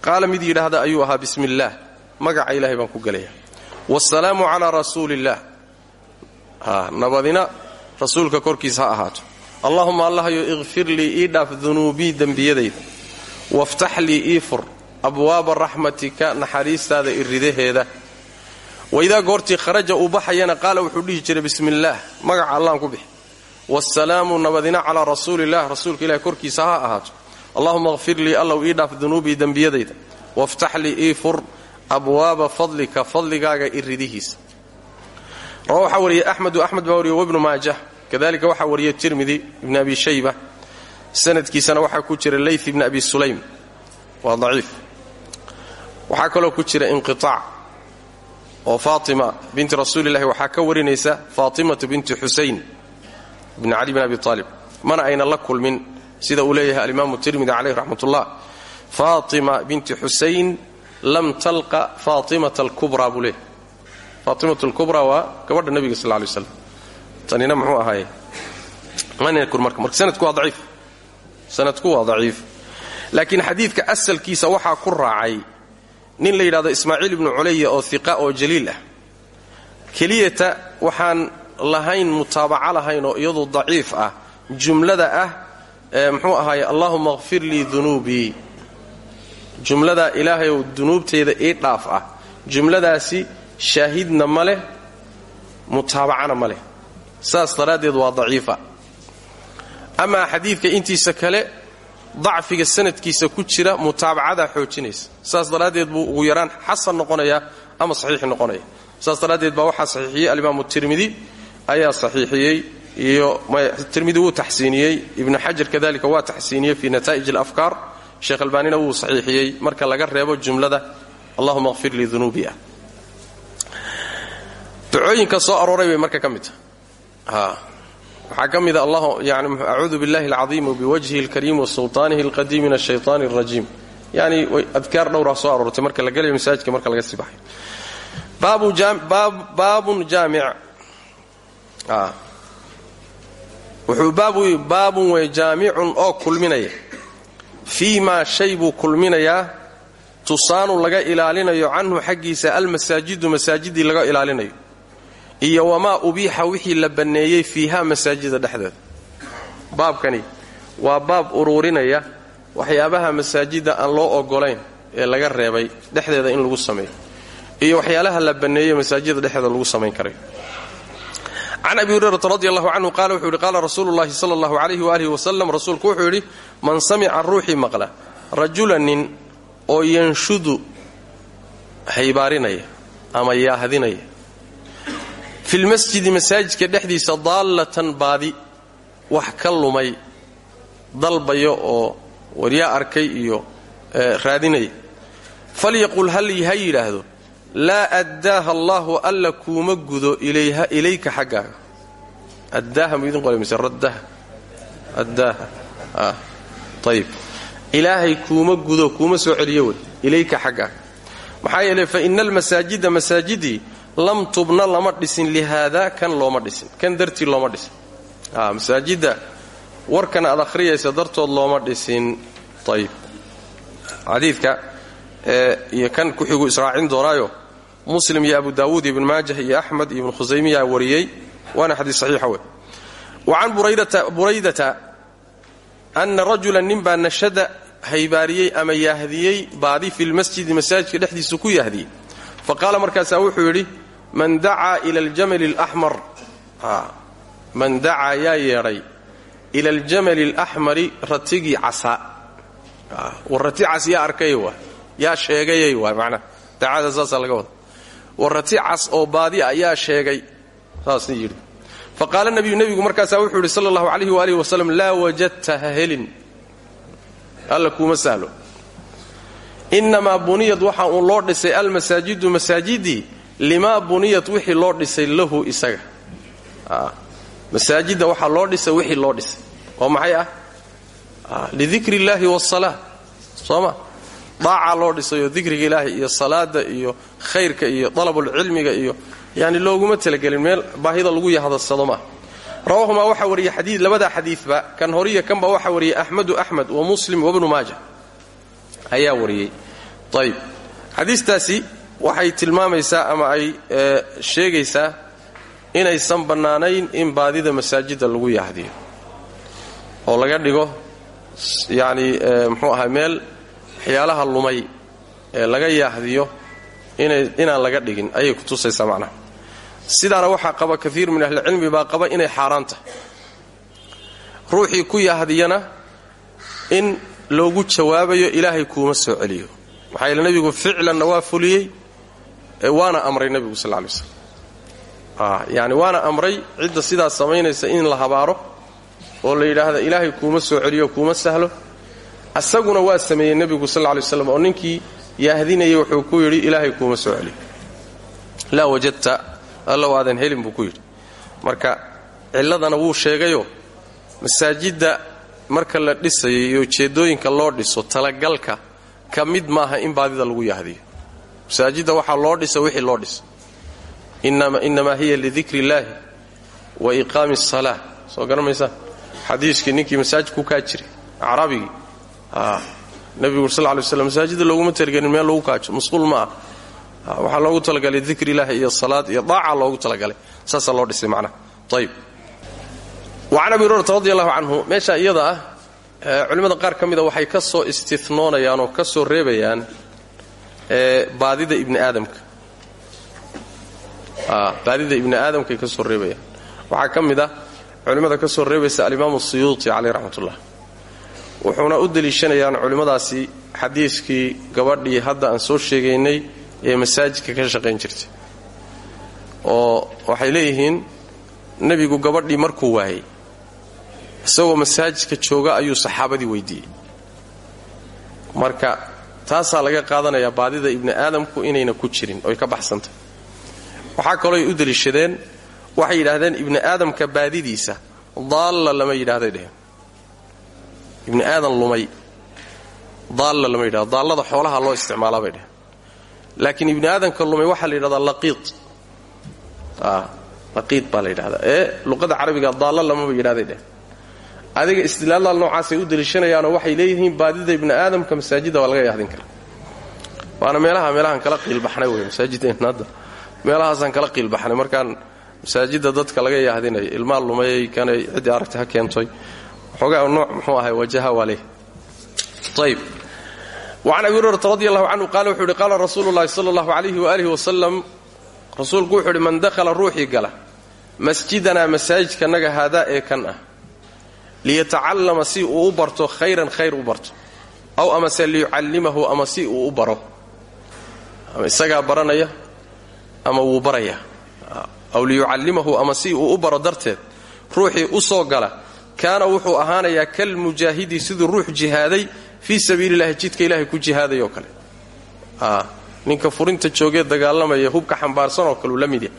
qaala mid yidhaahda ayuu ahaa bismi magaca ilahay baan ku gelaya wasalaamu calaa rasuuliillah nabadina rasuulka korkiisa ha ahaato. Allahuma allahyo ikfir lii ii dhaaf dunuubii dembiyadayda waftax lii ii fur. Abwaaba raxmatika naxariistaada iridaheeda waidaa goortii kharaja uu baxayana qaala wuxuu dhihi jiray bismi illaah magaca allaan ku bixi. Wasalaamu nabadina calaa rasuuliillah rasuulka ilahi korkiisa ha ahaato. Allahuma kfir lii allow ii dhaaf dunuubii dembiyadayda waftax lii ii fur. Abwaaba fadlika fadligaaga iridihiisa rawa waxaa wariyey axmedu axmed baa wariyey wabnu maajah. Kadalika waxaa wariyey tirmidi ibn abi shayba. Sanadkiisana waxaa ku jira lay ibni abi sulaym. Waa daciif. Waxaa kaloo ku jira inqiaac oo faatima binti rasuulilahi waxaa ka warinaysa faatimatu binti xusayn bni cali bin abi aalib mana ayna la kulmin sida uu leeyahay alimaamu tirmidi caleyh raxmatullah. Faatima binti xusayn lam talqa faatimata alkubraa buu leeyahy faatimat lkubra waa gabadha nebiga sal lay slam tanina muxuu ahaaye marka sanadku waa daciif. Sanadku waa daciif. Laakiin xadiidka asalkiisa waxaa ku raacay nin la yidhahdo ismaaciil ibnu culaya oo iqa oo jaliil ah. Keliyata waxaan lahayn mutaabaca lahayn oo iyadu daciif ah. Jumlada ah ee muxuu ahaaye allahuma kfir lii dunuubii jumlada ilaahayow dunuubteeda ii dhaaf ah. Jumladaasi shaahidna ma leh mutaabacana ma leh. Saas daraaddeed waa daciifa. Amaa xadiidka intiisa kale dacfiga sanadkiisa ku jira mutaabacadaa xoojinaysa. Saas daraaddeed buu ugu yaraan xasan noqonayaa ama saxiix noqonaya. Saas daraaddeed baa waxaa saxiixiyey alimaamu tirmidi ayaa saxiixiyey iyo tirmidi wuu taxsiiniyey ibnu xajar kadalika waa taxsiiniyey fi nataa'ij alafkaar. Sheekh albaanina wuu saxiixiyey. Marka laga reebo jumlada allahuma kfir lii dunuubi ducooyinka soo arooray bay marka ka mid tahay waxaa ka mida yani acuudu biاllahi اlcadiim wbiwajhi اlkariim wasulطaanihi اlqadiim min الshayطan الrajiim yani adkaar dhowraa soo aroortay marka la gelayo masaajidka marka laga sii baxay baabun jaamic wuxuu baabun wey jaamicun oo kulminaya fii maa shay buu kulminayaa tusaanu laga ilaalinayo canhu xaggiisa almasaajidu masaajidii laga ilaalinayo iyo wamaa ubiixa wixii la banneeyey fiiha masaajida dhexdeeda baabkani waa baab uruurinaya waxyaabaha masaajidda aan loo ogolayn ee laga reebay dhexdeeda in lagu sameeyo iyo waxyaalaha la banneeyey masaajida dhexdeeda lagu samayn karayo can abi hurayrata radi allahu canhu qaala wuxuu yidhi qaala rasuulu llahi sala allahu alayhi waalihi wasalam rasuulku wuxuu yidhi man samica ruuxii maqla rajula nin oo yanshudu haybaarinaya ama yaahdinaya filmasjidi masaajidka dhexdiisa daallatan baadi wax ka lumay dalbaya oo waryaa arkay iyo raadinaya falyaqul hal ha yidhaahdo laa addaaha allaahu alla kuuma gudo ilayka xaggaaga. Addaaha mu idin qora mise raddaha. Addaaha. Ayib ilaahay kuuma gudo kuuma soo celiyo wey ilayka xaggaaga. Maxaa yeeley fa ina almasaajida masaajidii lam tubna lama dhisin lihaada kan looma dhisin kan dartii looma dhisin. Masaajidda warkan aad akhriyaysa dartood looma dhisin. Ayib xadiidka iyo kan kuxigu israacin doonaayo muslim iyo abu daawuud ibn maajah iyo axmed iyo ibn khusaymiyaa wariyey waana xadiis saxiixa wey wa can buraydata ana rajula ninbaa nashada haybaariyey ama yaahdiyey baadi fi lmasjidi masaajidka dhexdiisa ku yahdiyey. Fa qaala markaasaa wuxuu yidhi man dacaa ila aljamali alaxmar man dacaa yaa yeedhay ila aljamali alaxmari ratigii casaa war rati cas yaa arkay waa. Yaa sheegayay waa macnaha daacada saasaa laga wada. War rati oo baadi a yaa sheegay. Saasna yidhi. Fa qaala nabiyu nebigu markaasaa wuxuu yidhi sala allahu calayhi waalihi wasalam laa wajadta ha helin alla kuuma sahlo innamaa buniyad waxa uun loo dhisay almasaajidu masaajidii limaa buniyad wixii loo dhisay lahu isaga. Masaajidda waxaa loo dhisay wixii loo dhisay. Oo maxay ah? Lidikri illaahi wasalaa soo ma? Daacaa loo dhisayoo dikriga ilaahi iyo salaada iyo khayrka iyo dalabulcilmiga iyo yani looguma talagelin. Meel baahida lagu yahdadsado maaha rawahumaa waxaa wariyey xadii labadaa xadiidba kan horiya kanba waxaa wariyey axmedu axmed wa muslim wabnu maaja. Ayaa wariyey ayb xadiistaasi waxay tilmaamaysaa ama ay sheegaysaa inaysan bannaanayn in baadida masaajidda lagu yahdiyo oo laga dhigo yacni muxuu ahay meel waxyaalaha lumay ee laga yaahdiyo inaan laga dhigin. Ayay ku tusaysaa macnaha. Sidaana waxaa qaba kaiir min ahlicilmi baa qaba inay xaaraan tahay. Ruuxii ku yahdiyana in loogu jawaabayo ilaahay kuuma soo celiyo. Maxaa yeele nebigu ficlanna waa fuliyey waana amray nebigu sal lay slam yani waana amray cidda sidaas samaynaysa in la habaaro oo la yidhaahda ilaahay kuuma soo celiyo kuuma sahlo. Asaguna waa sameeyey nebigu sal lay slam oo ninkii yaahdinayay wuxuu ku yidhi ilaahay kuuma soo celiyo. Laa wajadta allow aadan helin buu ku yidhi. Marka cilladana wuu sheegayoo masaajidda marka la dhisayo iyo ujeeddooyinka loo dhiso talagalka ka mid maaha in baadida lagu yahdiyo masaajidda waxaa loo dhisa wixii loo dhisa innamaa hiya lidikri illaahi wa iqaami asalaa soo garamaysaa xadiiskii ninkii masaajidku kaa jiray acraabigii nebigu sal lay slam masaajidda looguma talagelin meel lagu kaajo masquul ma ah waxaa talagalay dikri ilaahi iyo salaad iyo daaca loogu talagalay. Saasaa loo dhisay macnaha ayb wacan abi hurayrata radi allahu meesha iyada ah culimmada qaar ka mida waxay ka soo istinoonayaan oo ka soo reebayaan baadida ibni aadamka. Baadida ibni aadamkay ka soo reebayaan. Waxaa ka mid ah culimmada ka soo reebaysa alimaamu siyuuti caleyh raxmatullah. Wuxuuna u deliishanayaan culimmadaasi xadiiskii gabadhii hadda aan soo sheegaynay ee masaajidka ka shaqayn jirtay oo waxay leeyihiin nebigu gabadhii markuu waayey isagoo masaajidka jooga ayuu saxaabadii weydiiyey. Marka taasaa laga qaadanayaa baadida ibni aadamku inayna ku jirin oy ka baxsantay. Waxaa kalooy u deliishadeen waxay yidhaahdeen ibni aadamka baadidiisa daalla lama yidhahday dheheen. Ibni aadan lumay daalla lama yidhahdo daallada xoolaha loo isticmaalaa bay dheheen. Laakiin ibni aadamka lumay waxaa la yidhahdaa laqiid. Laqiid baa la yidhahdaa. Ee luqada carabiga daalla lamaba yidhahday dheheen adiga istidlaalaal noocaasay u deliishanayaanoo waxay leeyihiin baadida ibni aadamka masaajidda waa laga yahdin karaa waana meelaha meelahaan kala qiilbaxnay wey masaajideenna hadda. Meelahaasaan kala qiilbaxnay. Markaan masaajidda dadka laga yahdinayo ilmaa lumayay kanay ciddii aragta ha keentay. Xoogaa nooc muxuu ahay wajaha waa leh ayb wacan abi hurayrata radi allahu canhu qaala wuxuu yidhi qaala rasuulu llahi sala allahu calayhi waalihi wasalam rasuulku wuxuu yidhi man dakhala ruuxii gala masjidanaa masaajidkanaga haadaa ee kan ah liyatacallama si uu u barto khayran khayr u barto. Aw amase liyucallimahu ama si uu u baro. Ama isagaa baranaya ama wuu baraya. Aw liyucallimahu ama si uu u baro darteed ruuxii u soo gala. Kaana wuxuu ahaanayaa kalmujaahidi siduu ruux jihaaday fii sabiilillahi jidka ilaahay ku jihaaday oo kale. Ninka furinta joogee dagaalamaya hubka xambaarsan oo kaleu la mid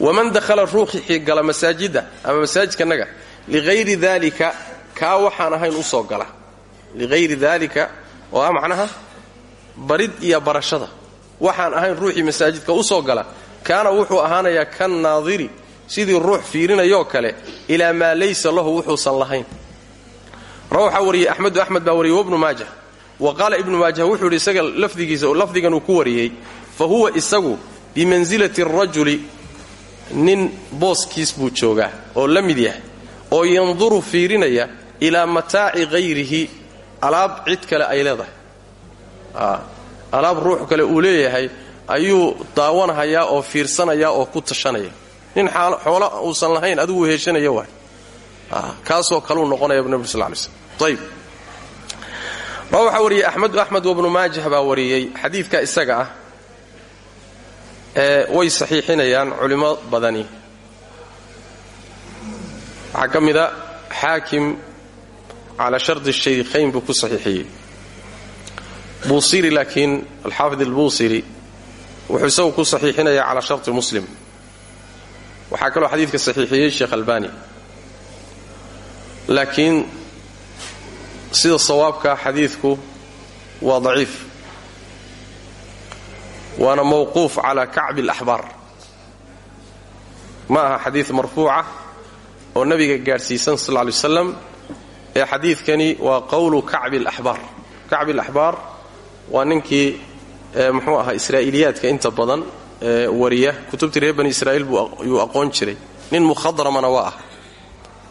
waman dakhala ruuxii gala masaajidda ama masaajidkanaga liqayri daalika kaa waxaan ahayn u soo gala. Liqayri daalika oo ah macnaha barid iyo barashada. Waxaan ahayn ruuxii masaajidka u soo gala. Kaana wuxuu ahaanayaa kan naadiri sidii ruux fiirinayoo kale ilaa maa laysa lahu wuxuusan lahayn. Waxaa wariyey axmedu axmed baa wariyey wabnu maaja wa qaala ibnu maajah wuxuu yidhi isaga lafdigiisa lafdigan uu ku wariyey fa huwa isagu bimansilati arajuli nin booskiis buu joogaa oo la mid yahay oo yanduru fiirinaya ilaa mataaci hayrihi alaab cid kale ay leedahay. Alaab ruux kale uu leeyahay ayuu daawanahayaa oo fiirsanayaa oo ku tashanaya. Nin xoolo uusan lahayn adigu heshanaya waay. Kaasoo kaluu noqonaya bu nebi sal lay slm ayb ma waxaa wariyey axmedu axmed wabnu maajah baa wariyey xadiidka isaga ah ee way saxiixinayaan culimo badani waxaa ka mida xaakim calaa shardi shaykhayn buu ku saxiixiyey. Buusiri laakiin alxaafid albuusiri wuxuu isagu ku saxiixinayaa calaa sharti muslim. Waxaa kaloo xadiidka saxiixiyey sheekh albani. Laakiin sida sawaabka xadiidku waa daciif waana mawquuf calaa kacbi alaxbaar. Ma aha xadiid oo nabiga gaadhsiisan sal lay waslam ee xadiidkani waa qowlu kacbi alaxbaar kacbi alaxbaar waa ninkii muxuu ahaa israa'iiliyaadka inta badan wariya. Kutubtii reer bani israa'iil yuu aqoon jiray. Nin mukhadramana waa ah.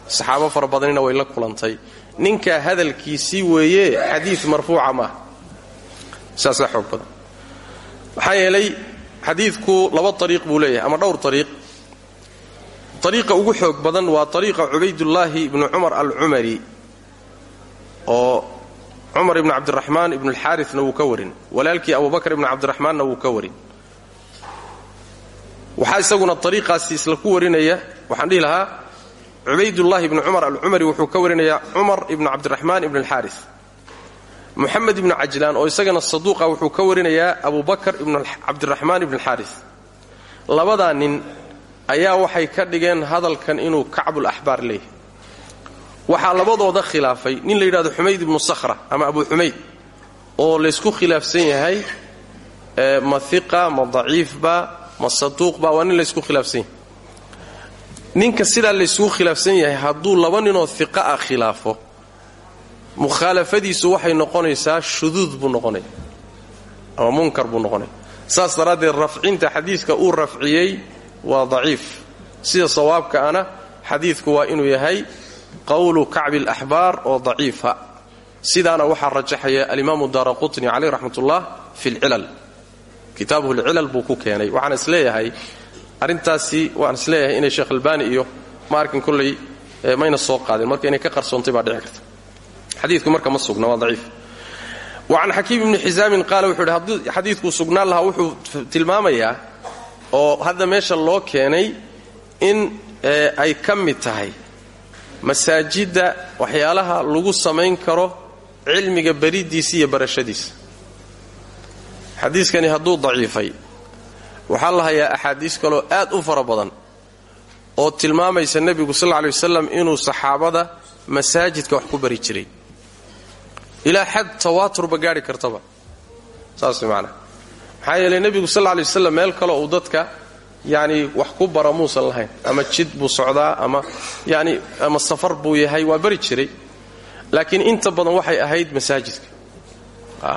Saxaabo fara badanina way la kulantay. Ninkaa hadalkiisii weeye xadiid marfuuca maaha saasaa xoog badan. Maxaa yeelay laba ariiq buu leeyahay ama dhowr ariiq ariiqa ugu xoog badan waa ariiqa cubaydullaahi ibnu cumar alcumari oo cumar ibnu cabdiraxmaan ibnu alxaarina wuu ka warin. Walaalkii abubakar ibnu cabdiraxmaanna wuu ka warin. Waxaa isaguna ariiqaasi isla ku warinaya waxaan dhihi lahaa cubaydullaahi ibnu cumar alcumari wuxuu ka warinayaa cumar ibnu cabdiraxmaan ibnu alxaari muxamed ibnu cajlaan oo isagana saduuqa wuxuu ka warinayaa abubakar ibnu cabdiraxmaan ibnu alxaari labadaa nin ayaa waxay ka dhigeen hadalkan inuu kacbulaxbaar leeyahay. Waxaa labadooda khilaafay. Nin la yidhahdo xumayd ibnu sakhra ama abu xumayd oo laysku khilaafsan yahay ma iqa ma daciifba ma saduuqba waa nin laysku khilaafsan yahay. Ninka sidaa laysugu khilaafsan yahay hadduu laba ninoo iqa ah khilaafo mukhaalafadiisu waxay noqonaysaa shuduud buu noqonaya ama munkar buu noqonaya saas daraaddeed rafcinta xadiidka uu rafciyey waa daciif. Sida sawaabka ana xadiidku waa inuu yahay qowlu kacbi alaxbaar oo daciifa. Sidaana waxaa rajaxaya alimaamu daara qutni caleyh raxmatullah fi lcilal kitaabuhu lcilal buu ku keenay. Waxaan is leeyahay arrintaasi waan is leeyahay inay sheekh albaani iyo ma arkin kolley mayna soo qaadeen marka inay ka qarsoontay baa dhici karta. Xadiidku marka ma sugna waa daciif. Wacan xakiim ibni xisaamin qaala wuxuu yidhi xadiidkuu sugnaan lahaa wuxuu tilmaamayaa oo hadda meesha loo keenay in ay ka mid tahay. Masaajidda waxyaalaha lagu samayn karo cilmiga beridiisa iyo barashadiisa. Xadiiskani hadduu daciifay waxaa la hayaa axaadiis kaloo aad u fara badan oo tilmaamaysa nebigu sal lla lay wasalam inuu saxaabada masaajidka wax ku bari jiray. Ilaa xad tawaaturba gaadhi kartaba. Saas macnaa maxaa yeelay nebigu sal lla lay meel kaleo uu dadka yacni wax ku bara muusan lahayn. Ama jid buu socdaa ama yani ama safar buu yahay waa bari jiray. Laakiin inta badan waxay ahayd masaajidka.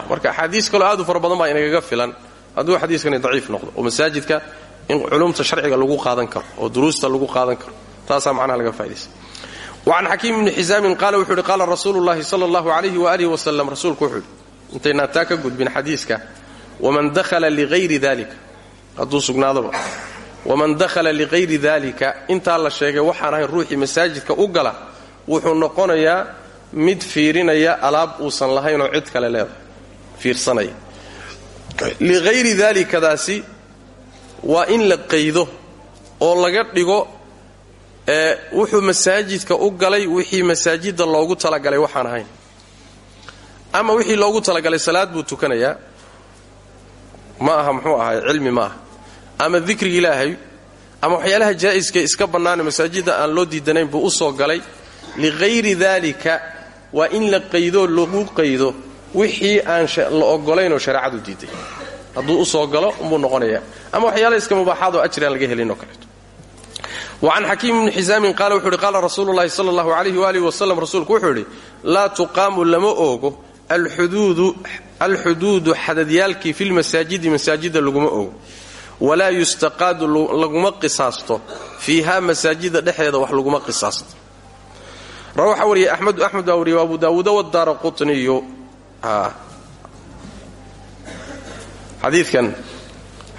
Marka axaadiis kaloo aad u fara badan baa inagaga hadduu xadiiskani daciif noqdo oo masaajidka in culumta sharciga lagu qaadan karo oo duruusta lagu qaadan karo. Taasaa macnaha laga faa'idaysa wacan xakiim ibni xisaamin qaala wuxuu yidhi qaala rasuulu llahi sala allahu alayhi waalihi wasalam rasuulku wuxuu yidhi intaynaan taa ka waman dakhala ligayri dalika hadduu sugnaadoba waman dakhala ligayri dalika intaa la sheegay waxaan ahayn ruuxii masaajidka u gala wuxuu noqonayaa mid fiirinaya alaab uusan lahaynoo cid kale leedahay fiirsanaya ligayri dalikadaasi waa in la qaydo oo laga dhigo ee wuxuu masaajidka u galay wixii masaajidda loogu talagalay waxaan ahayn ama wixii loogu talagalay salaad buu tukanayaa ma aha muxuu ahay cilmi ma aha ama dikriga ilaahay ama waxyaalaha jaa'iska iska bannaane masaajidda aan loo diidanayn buu u soo galay ligayri daalika waa in la qaydoo lagu qaydo wixii aan la ogolaynoo shareecadu diiday. Hadduu u soo galo umbuu noqonayaa. Ama waxyaala iska mubaaxaadoo ajri aan laga helinoo kaleeto. Wacan xakiim ibni xisaamin qaala wuxuu yidhi qaala rasuulu llahi sala allahu alayhi waalihi wasalam rasuulku wuxuu yidhi laa tuqaamu lama oogo alxuduudu xadadyaalkii filmasaajidi masaajidda laguma oogo walaa yustaqaadu laguma qisaasto fiiha masaajida dhexdeeda wax laguma qisaasto waxaa wariyay axmedu axmed baa wariyay abu daawuuda wadaara qutniyu xadiidkan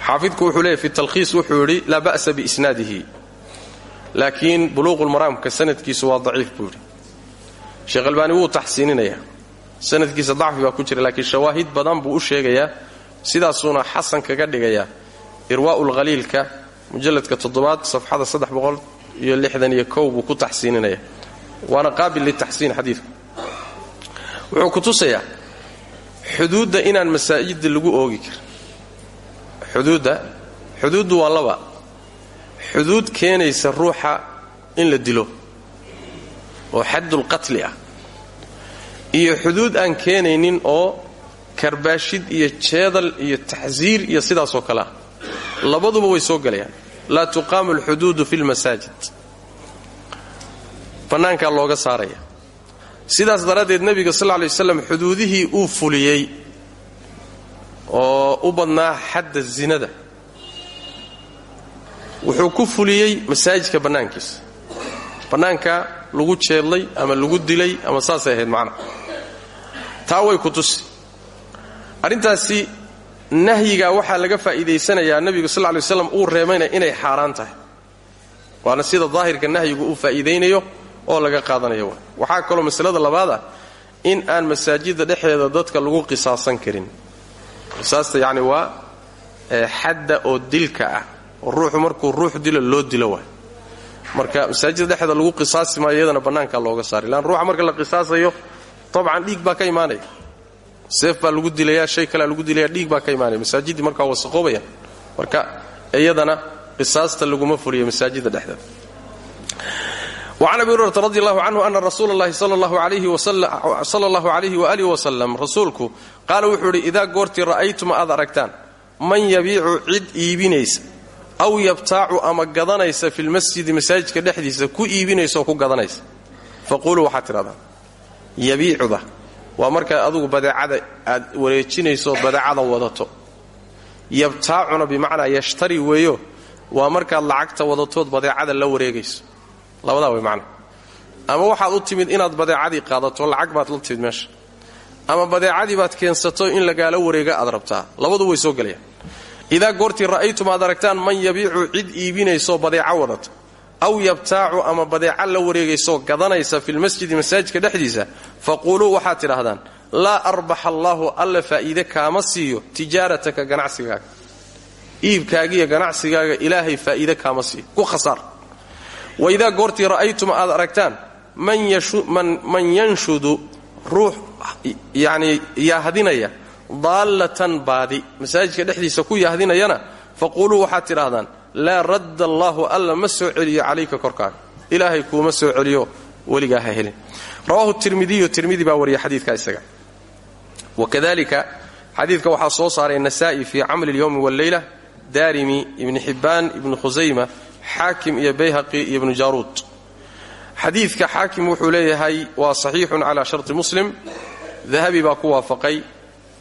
xaafidku wuxuu leeyay fi talkhiis wuxuu yidhi laa ba'sa biisnaadihi laakiin buluuqulmaraamka sanadkiisu waa daciif buu yidhi sheekh albaani wuu taxsiininayaa sanadkiisa dacfi baa ku jira laakiin shawaahid badan buu u sheegayaa sidaasuuna xasan kaga dhigayaa irwaa'ulkhaliilka mujalladka toddobaad safxada saddex boqol iyo lixdan iyo kow buu ku taxsiininaya waana qaabil litaxsiin xadiidku. Wuxuu ku tusayaa xuduudda inaan masaajidda lagu oogi karin. Xuduudda xuduuddu waa laba. Xuduud keenaysa ruuxa in la dilo oo xaddulqatli ah iyo xuduud aan keenaynin oo karbaashid iyo jeedal iyo taxsiir iyo sidaasoo kale ah. Labaduba way soo gelayaan laa tuqaamu alxuduudu fi lmasaajid bannaankaa looga saaraya. Sidaas daraaddeed nebiga sal lay waslam xuduudihii uu fuliyey oo u badnaa xadda zinada wuxuu ku fuliyey masaajidka bannaankiisa. Bannaanka lagu jeedlay ama lagu dilay ama saasay ahayd macnaha taa way ku tusi. Arrintaasi nahyigaa waxaa laga faa'iidaysanayaa nebigu sal lay waslam uu reemayna inay xaaraan tahay. Waana sida daahirka nahyigu uu faa'iidaynayo oo laga qaadanayo. Wa waxaa kaloo masalada labaad ah in aan masaajidda dhexeeda dadka lagu qisaasan karin. Qisaasta yacni waa xadda oo dilka ah. Oo ruuxu markuu ruux dilo loo dilo waay. Marka masaajidda dhexeeda lagu qisaasi maayo iyadana bannaankaa looga saari. Lan ruuxa marka la qisaasayo dabcan dhiig baa ka imaanaya seef baa lagu dilayaa shay kalea lagu dilaya dhiig baa ka imaanaya masaajiddii markaa wasaqoobaya marka iyadana qisaasta laguma fuliyo masaajidda dhexdeeda وcan abi hurayrata radi allahu canhu ana rasuula اllahi sala allahu alayhi waalihi wasalam rasuulku qaala wuxuu idhi idaa goortii ra'aytum aad aragtaan man yabiicu cid iibinaysa aw yabtaacu ama gadanaysa fi lmasjidi masaajidka dhexdiisa ku iibinaysa ku gadanaysa faquluu waxaad tidhahdaan yabiicuda waa markaad adugu badeecada aad wareejinayso badeecada wadato. Yabtaacuna bimacnaa yashtari weeyo waa markaad lacagta wadatood badeecada la wareegayso. Labadaa way macna. Ama waxaad u timid inaad badeecadii qaadato lacag baad la timid meesha. Ama badeecadii baad keensato in lagaala wareega aad rabtaa. Labadu way soo gelayaan idaa goortii ra'aytum aad aragtaan man yabiicu cid iibinayso badeeco wadata aw yabtaacu ama badeeca la wareegayso gadanaysa filmasjidi masaajidka dhexdiisa faquuluu waxaad tidhaahdaan laa arbaxa allaahu alla faa'iide kaama siiyo tijaarataka ganacsigaaga. Iibkaagiiyo ganacsigaaga ilaahay faa'iide kaama siiyo. Ku khasaar. Waidaa goortii ra'aytum aad aragtaan man yanshudu ruux yacnii yahdinaya daallatan baadi. Masaajidka dhexdiisa ku yahdinayana faquuluu waxaad tidhaahdaan laa radda allaahu alla ma soo celiyo calayka korkaaga ilaahay kuuma soo celiyo weligaa ha helin. Rawaahu tirmidiyu tirmidi baa wariya xadiidka isaga. Wakadalika xadiidka waxaa soo saaray nasaa'i fii camli اlyowmi wاlleyla daarimi ibni xibbaan ibni khusayma xaakim iyo bayhaqi iyo ibnu jaaruud xadiidka wuxuu leeyahay waa saxiixun calaa sharti muslim. Dahabi baa ku waafaqay.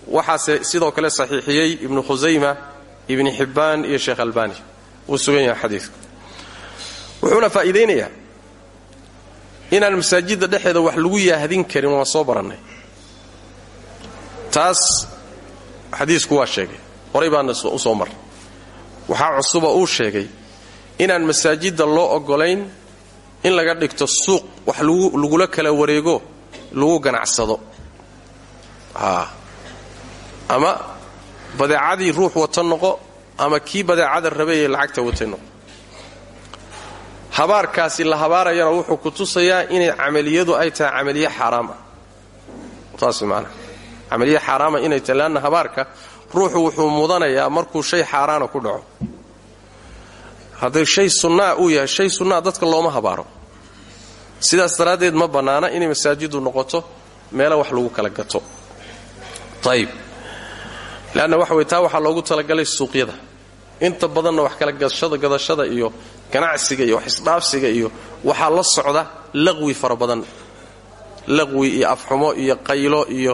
Waxaase sidoo kale saxiixiyey ibnu khusayma ibni xibbaan iyo sheekh albani wuu sugan yahay xadiidku. Wuxuuna faa'iidaynayaa inaan masaajidda dhexeeda wax lagu yaahdin karin waan soo barannay. Taas xadiisku waa sheegay. Horay baana u soo marray waxaa cusuba uu sheegay inaan masaajidda loo oggolayn in laga dhigto suuq wax lagula kala wareego lagu ganacsado. Ama badeecadii ruux wata noqo ama kii badeecada rabayee lacagta watay noqo habaarkaasi la habaarayana wuxuu ku tusayaa inay camaliyadu ay tahay camaliye xaaraam ah. Camaliye xaaraama inay tahay leanna habaarka ruuxu wuxuu mudanayaa markuu shay xaaraana ku dhaco. Hadday shay sunnaa uu yahay shay sunnaa dadka looma habaaro. Sidaas daraaddeed ma bannaana inay masaajiddu noqoto meelo wax lagu kala gato. Ayib leanna waxa wey taa waxaa loogu talagalay suuqyada inta badanna wax kala gadashada iyo ganacsiga iyo wax isdhaafsiga iyo waxaa la socda laqwi fara badan. Iyo afxumo iyo qaylo iyo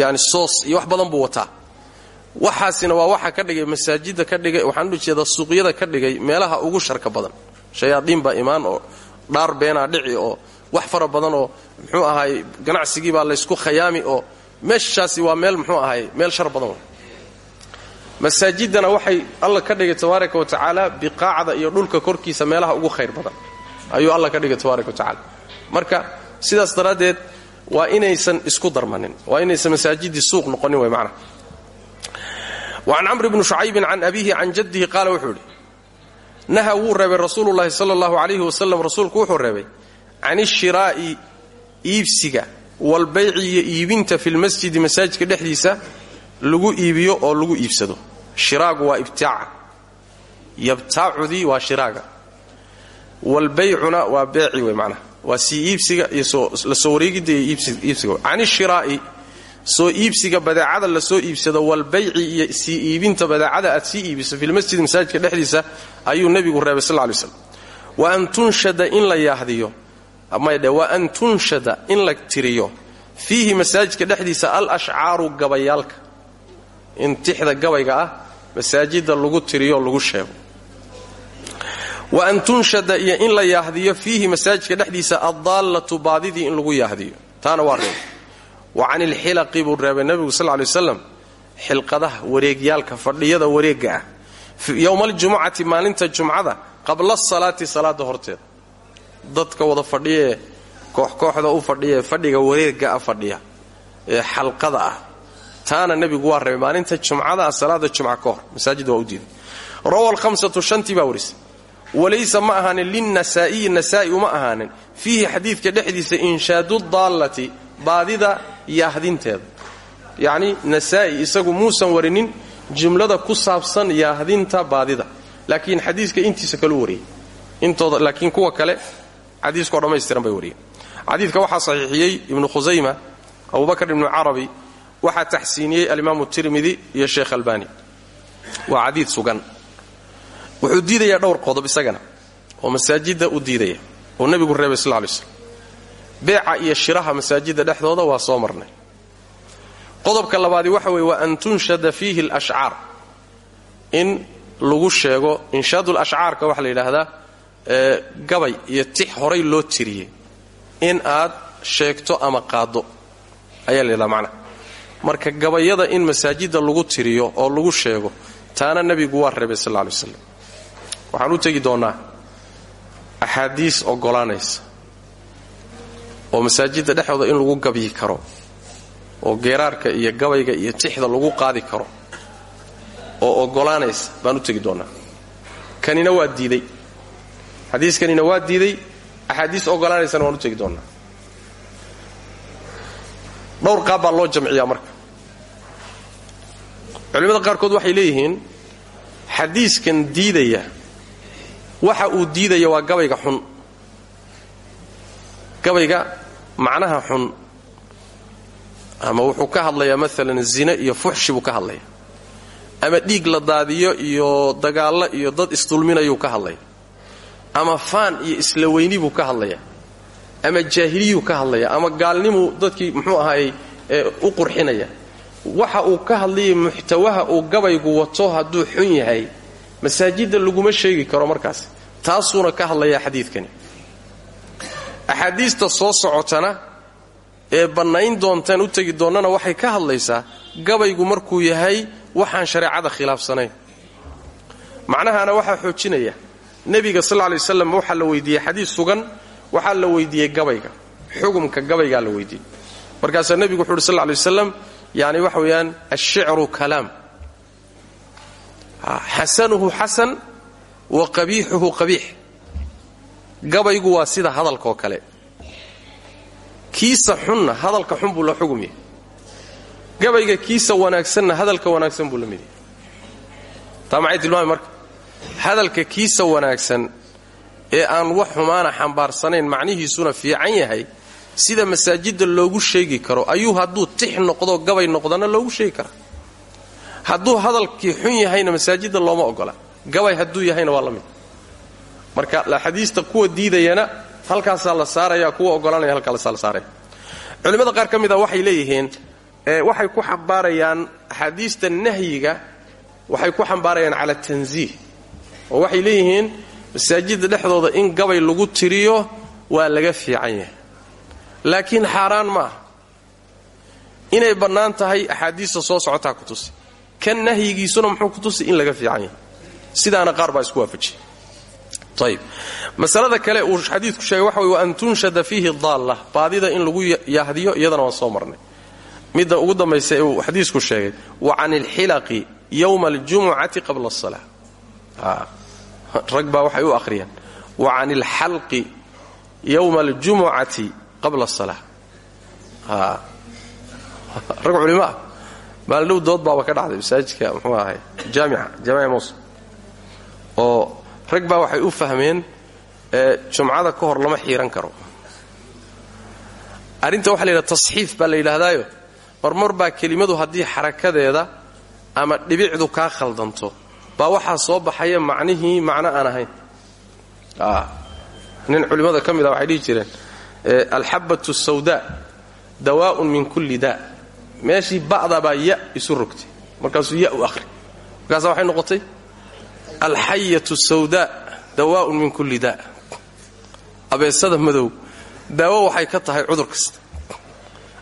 yani soos iyo wax badan buu wataa. Waxaasina waa waxa ka dhigay masaajidda ka dhigay waxaan u jeedaa suuqyada ka dhigay meelaha ugu sharka badan. Shayaadiin baa imaan oo dhaar beenaa dhici oo wax fara badan oo muxuu ahaay ganacsigii baa laysku khayaami oo meeshaasi waa meel muxuu ahaay meel shar badan masaajiddana waxay alla ka dhigay tabaaraka wa tacaala biqaacda iyo dhulka korkiisa meelaha ugu khayr badan. Ayuu alla ka dhigay tabaaraka wa tacala marka sidaas daraaddeed waa inaysan isku darmanin. Waa inaysan masaajidii suuq noqonin way macnaha wacan camri bni shucaybin can abiihi can jaddihi qaala wuxuu idhi naha wuu reebay rasuululahi sala allahu calayhi wasalam rasuulku wuxuu reebay can ishiraa'i iibsiga walbayci iyo iibinta filmasjidi masaajidka dhexdiisa lagu iibiyo oo lagu iibsado. Shiraagu waa ibtaaca yabtaacudii waa shiraaga. Walbaycuna waa beeci wey macnaha. Waa sii iibsiga iyo la soo wareegidda iyo iibsiga. Can ishiraa'i soo iibsiga badeecada la soo iibsado walbayci iyo sii iibinta badeecada aad sii iibiso filmasjidi masaajidka dhexdiisa ayuu nebigu reebay sal lay slam wa an tunshada in la yaahdiyo maydhe wa an tunshada in la tiriyo fiihi masaajidka dhexdiisa al ashcaaru gabayaalka in tixda gabayga ah masaajidda lagu tiriyo lagu sheego. Wa an tunshada iyo in la yaahdiyo fiihi masaajidka dhexdiisa addaallatu baadidii in lagu yaahdiyo. Taana waa reebay wa can ilxilaqi buu reebay nebigu sal lay waslam xilqadaha wareegyaalka fadhiyada wareegga ah. Yowmaaljumucati maalinta jumcada qabla salaati salaada horteeda. Dadka wada fadhiyaee kooxkooxda u fadhiyaee fadhiga wareegga ah fadhiya ee xalqada ah taana nebigu waa reebay maalinta jumcada salaada jumca ka hor masaajid waa u diiday. Rawa alhamsatu shantii baa warisay. Walaysa ma ahaanin linnasaa'iyi nasaa'i uma ahaanin. Fiihi xadiidka inshaadu daallati baadida yaahdinteeda yacni nasaa'i isagu muusan warinin jumlada ku saabsan yaahdinta baadida. Laakiin xadiiska intiisa kalu wariyey. Intooda laakiin kuwa kale xadiiskao dhammaystiran bay wariyeen. Xadiidka waxaa saxiixiyey ibnu khusayma abubakr ibnu carabi waxaa taxsiiniyey alimaamu tirmidi iyo sheekh albani. Waa xadiid sugan. Wuxuu diidayaa dhowr qodob isagana oo masaajidda u diidaya oo nebigu reebay sal lay slm beeca iyo shiraha masaajidda dhexdooda waa soo marnay. Qodobka labaadi waxa weeye waa an tunshada fiihi alashcaar in lagu sheego inshaadul ashcaarka waxaa la yidhaahdaa gabay iyo tix horay loo tiriyey. In aad sheegto ama qaaddo. Ayaa la yidhahdaa macnaha marka gabayada in masaajidda lagu tiriyo oo lagu sheego taana nebigu waa reebay sal lay waslam waxaan u tegi doonnaa axaadiis oggolaanaysa oo masaajidda dhexdooda in lagu gabyi karo oo geeraarka iyo gabayga iyo tixda lagu qaadi karo oo oggolaanaysa baan u tegi doonnaa kanina waa diiday. Xadiiskanina waa diiday axaadiis oggolaanaysana waan u tegi doonnaa dhowr qaab baa loo jamciyaa marka. Culimmada qaarkood waxay leeyihiin xadiiskan diidaya waxa uu diidaya waa gabayga xun. Gabayga macnaha xun. Ama wuxuu ka hadlayaa maalan zine iyo fuxshi buu ka hadlaya. Ama dhiig la daadiyo iyo dagaallo iyo dad isdulminayuu ka hadlaya. Ama faan iyo isla weyni buu ka hadlaya ama jaahiliyuu ka hadlaya ama gaalnimuu dadkii muxuu ahaayey u qurxinaya. Waxa uu ka hadlayay muxtawaha uu gabaygu wato hadduu xun yahay masaajidda laguma sheegi karo markaas. Taasuuna ka hadlayaa xadiidkani. Axaadiista soo socotana ee bannayn doontaan u tegi doonnana waxay ka hadlaysaa gabaygu markuu yahay waxaan shareecada khilaafsanayn. Macnahana waxaa xoojinaya. Nebiga sal lay waslam waxaa la weydiiyey xadiis sugan waxaa la weydiiyey gabayga. Xugumka gabaygaa la weydiiyey. Markaasaa nebigu wuxu uhi sal lay waslam yani waxa weeyaan ashicru kalaam. Xasanuhu xasan wa qabiixuhu qabiix gabaygu waa sida hadalkaoo kale. Kiisa xunna hadalka xun buu la xugum gabayga kiisa wanaagsanna hadalka wanaagsan buu la mid yahay taa marka. Hadalka kiisa wanaagsan ee aan wax xumaana xambaarsanayn macnihiisuna fiican yahay sida masaajidda loogu sheegi karo ayuu hadduu tix noqdo gabay noqdana loogu sheegi karaa hadduu hadalkii xun yahayna masaajidda looma ogola gabay hadduu yahayna waa la mid. Marka axaadiista kuwa diidayana halkaasaa la saaraya kuwa ogolanaya halkaasaa la saaraya. Culimmada qaar ka mid a waxay leeyihiin waxay ku xambaarayaan axaadiista nahyiga waxay ku xambaarayaan cala tansiih oo waxay leeyihiin masaajidda dhexdooda in gabay lagu tiriyo waa laga fiican yahay. Laakiin xaaraan ma inay bannaan tahay axaadiista soo socotaa ku tusi. Kan nahyigiisuna muxuu ku tusi in laga fiican yahay. Sidaana qaar baa isku waafajiyey ayb masalada kale uu xadiidku sheegay waxa wey wa an tunshada fiihi baadida in lagu yahdiyo iyadana waan soo marnay. Midda ugu dambaysa uu xadiisku sheegay wa can ilxilaqi yowma aljumucati qabla asala rag baa waxay u akhriyeen wa can ilxalqi yowma aljumucati qabla asala rag culimo ah maalindhow dood baaba ka dhacday masaajidka muxuu ahay jaamica jaamica muuse oo rag baa waxay u fahmeen jumcada ka tasxiif baa la yidhaahdaayo. Marmar baa kelimadu haddii xarakadeeda ama dhibicdu kaa khaldanto baa waxaa soo baxaya macnihii macno aan ahayn. Nin culimmada ka mid a waxay dhihi jireen alxabatu sawdaa dawaa'un min kulli daa. Meeshii ba'da baa ya isu rogtay markaasuu ya u ahri markaasa waxay noqotay alxayatu sawdaa dawaa'un min kulli daa. Abeesada madow daawo waxay ka tahay cudur kasta.